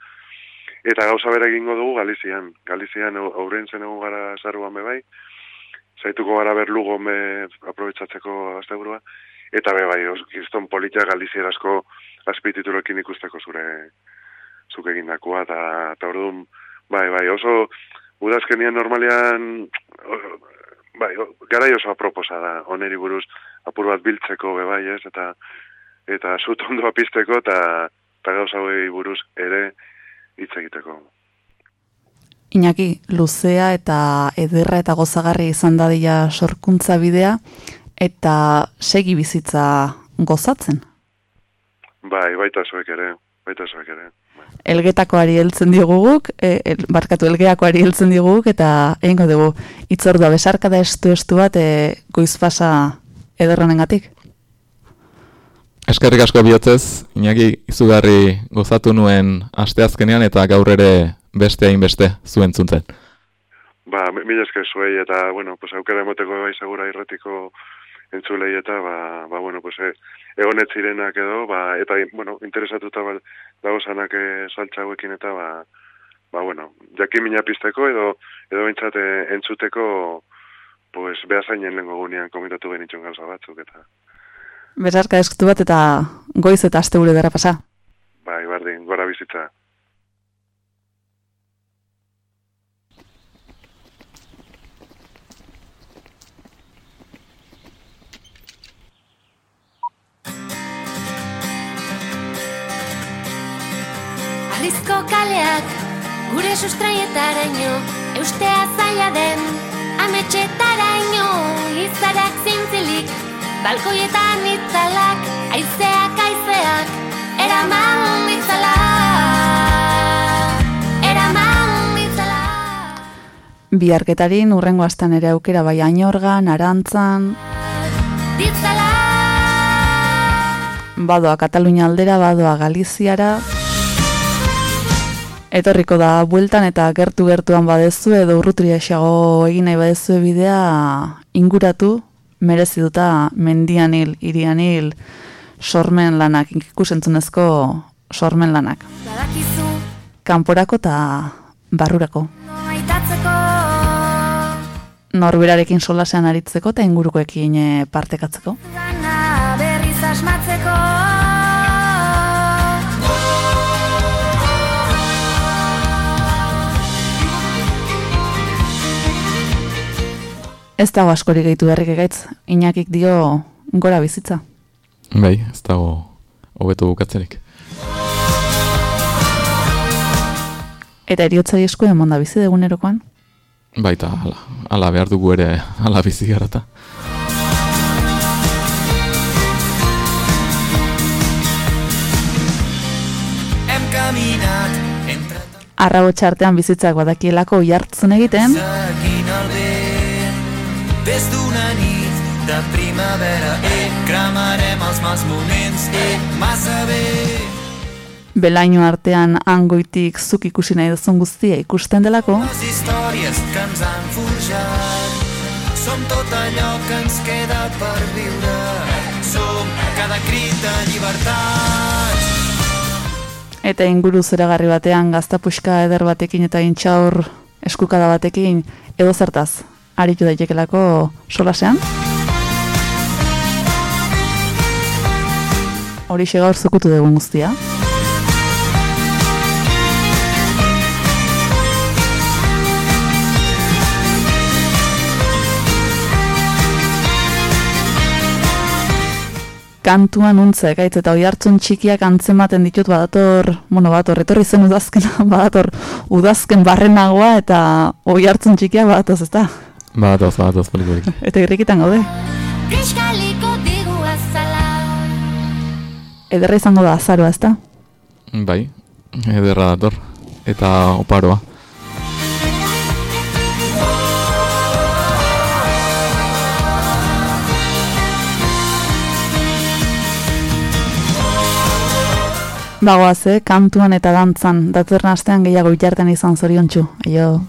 Eta gauza bera egingo dugu Galizian. Galizian au- aurren zen egun gara zarruan bebai. Zaituko gara berlugo me aprobetsatzeko asteburua. Eta be bai, os, kriston politia galizierazko azpitituloekin ikusteko zure zuk egindakoa. Eta, eta orduan, bai, bai, oso udazkenian normalean bai, garai oso aproposa da, oneri buruz apur bat biltzeko be bai, ez, eta eta zut ondo apisteko eta, eta gauza buruz ere hitz egiteko. Iñaki, luzea eta ederra eta gozagarri izan dadila sorkuntza bidea, eta segi bizitza gozatzen. Bai, baita zuek ere, baita zuek ere. Bai. Elgetakoari heltzen diguguk, e, el, barkatu elgeakoari heltzen diguguk, eta egingo dugu itzordua besarkada estu estu bat e, goizpasa ederronengatik. Eskerrik asko bihotzez, Iñaki izugarri gozatu nuen asteazkenean eta gaur ere beste hainbeste zuen zuntzen. Ba, mi- mila esker zuei eta, bueno, pues aukera emoteko bai segura irretiko entzulei eta, ba, ba bueno, pues e, egonet zirenak edo, ba, eta, bueno, interesatuta ba, dagozanak e, saltza hauekin eta, ba, ba, bueno, jakin mina pizteko edo, edo bintzat e, entzuteko, pues, behazainen lengo gunean komentatu genitxon gauza batzuk eta, Besarka eskutu bat eta goiz eta aste gure dara pasa. bai, bardin, gora bizitza. Arrizko kaleak gure sustraietaraino Eustea zaila den ametxetaraino Izarak zintzilik balkoietan itzalak Aizeak aizeak eraman ditzala. Eraman ditzala. Biharketarin urrengo astan ere aukera bai ainorgan, arantzan, Ditzala. Badoa Katalunia aldera, badoa Galiziara. Etorriko da bueltan eta gertu-gertuan badezu edo urrutriaxago egin nahi badezu bidea inguratu, merezi duta mendian hil, irian hil, sormen lanak, ikusentzunezko sormen lanak. Badakizu Kanporako eta barrurako. Norberarekin solasean aritzeko eta ingurukoekin eh, partekatzeko. Gana berriz asmatzeko Ez dago askorik gehitu berrik egaitz, inakik dio gora bizitza. Bai, ez dago hobeto bukatzerik. Eta eriotzari esku emonda bizi degunerokoan. Baita, ala, ala behar dugu ere, ala bizi garata. Arrabo txartean bizitzak badakielako jartzen egiten, des d'una nit de primavera eh, cremarem els mals moments eh, massa bé. Belaino artean angoitik zuk ikusi nahi duzun guztia ikusten delako, les històries que ens han forjat som tot allò que ens queda per viure. Som cada crit de llibertat. Eta inguru zeragarri batean gaztapuxka eder batekin eta intxaur eskukada batekin edo zertaz, aritu daitekelako solasean. Horixe gaur zukutu dugun guztia. kantuan untze gaitz eta oihartzun txikiak antzematen ditut badator, bueno, badator, etorri zen udazkena, badator, udazken barrenagoa eta oihartzun txikiak badatoz, ezta? Badatoz, badatoz, polik polik. Eta irrikitan gaude. Kriskaliko digu azala Ederra izango da azaroa, ezta? Bai, ederra dator. Eta oparoa. Bagoaz, eh? kantuan eta dantzan, datorren astean gehiago bitartean izan zoriontsu. Aio.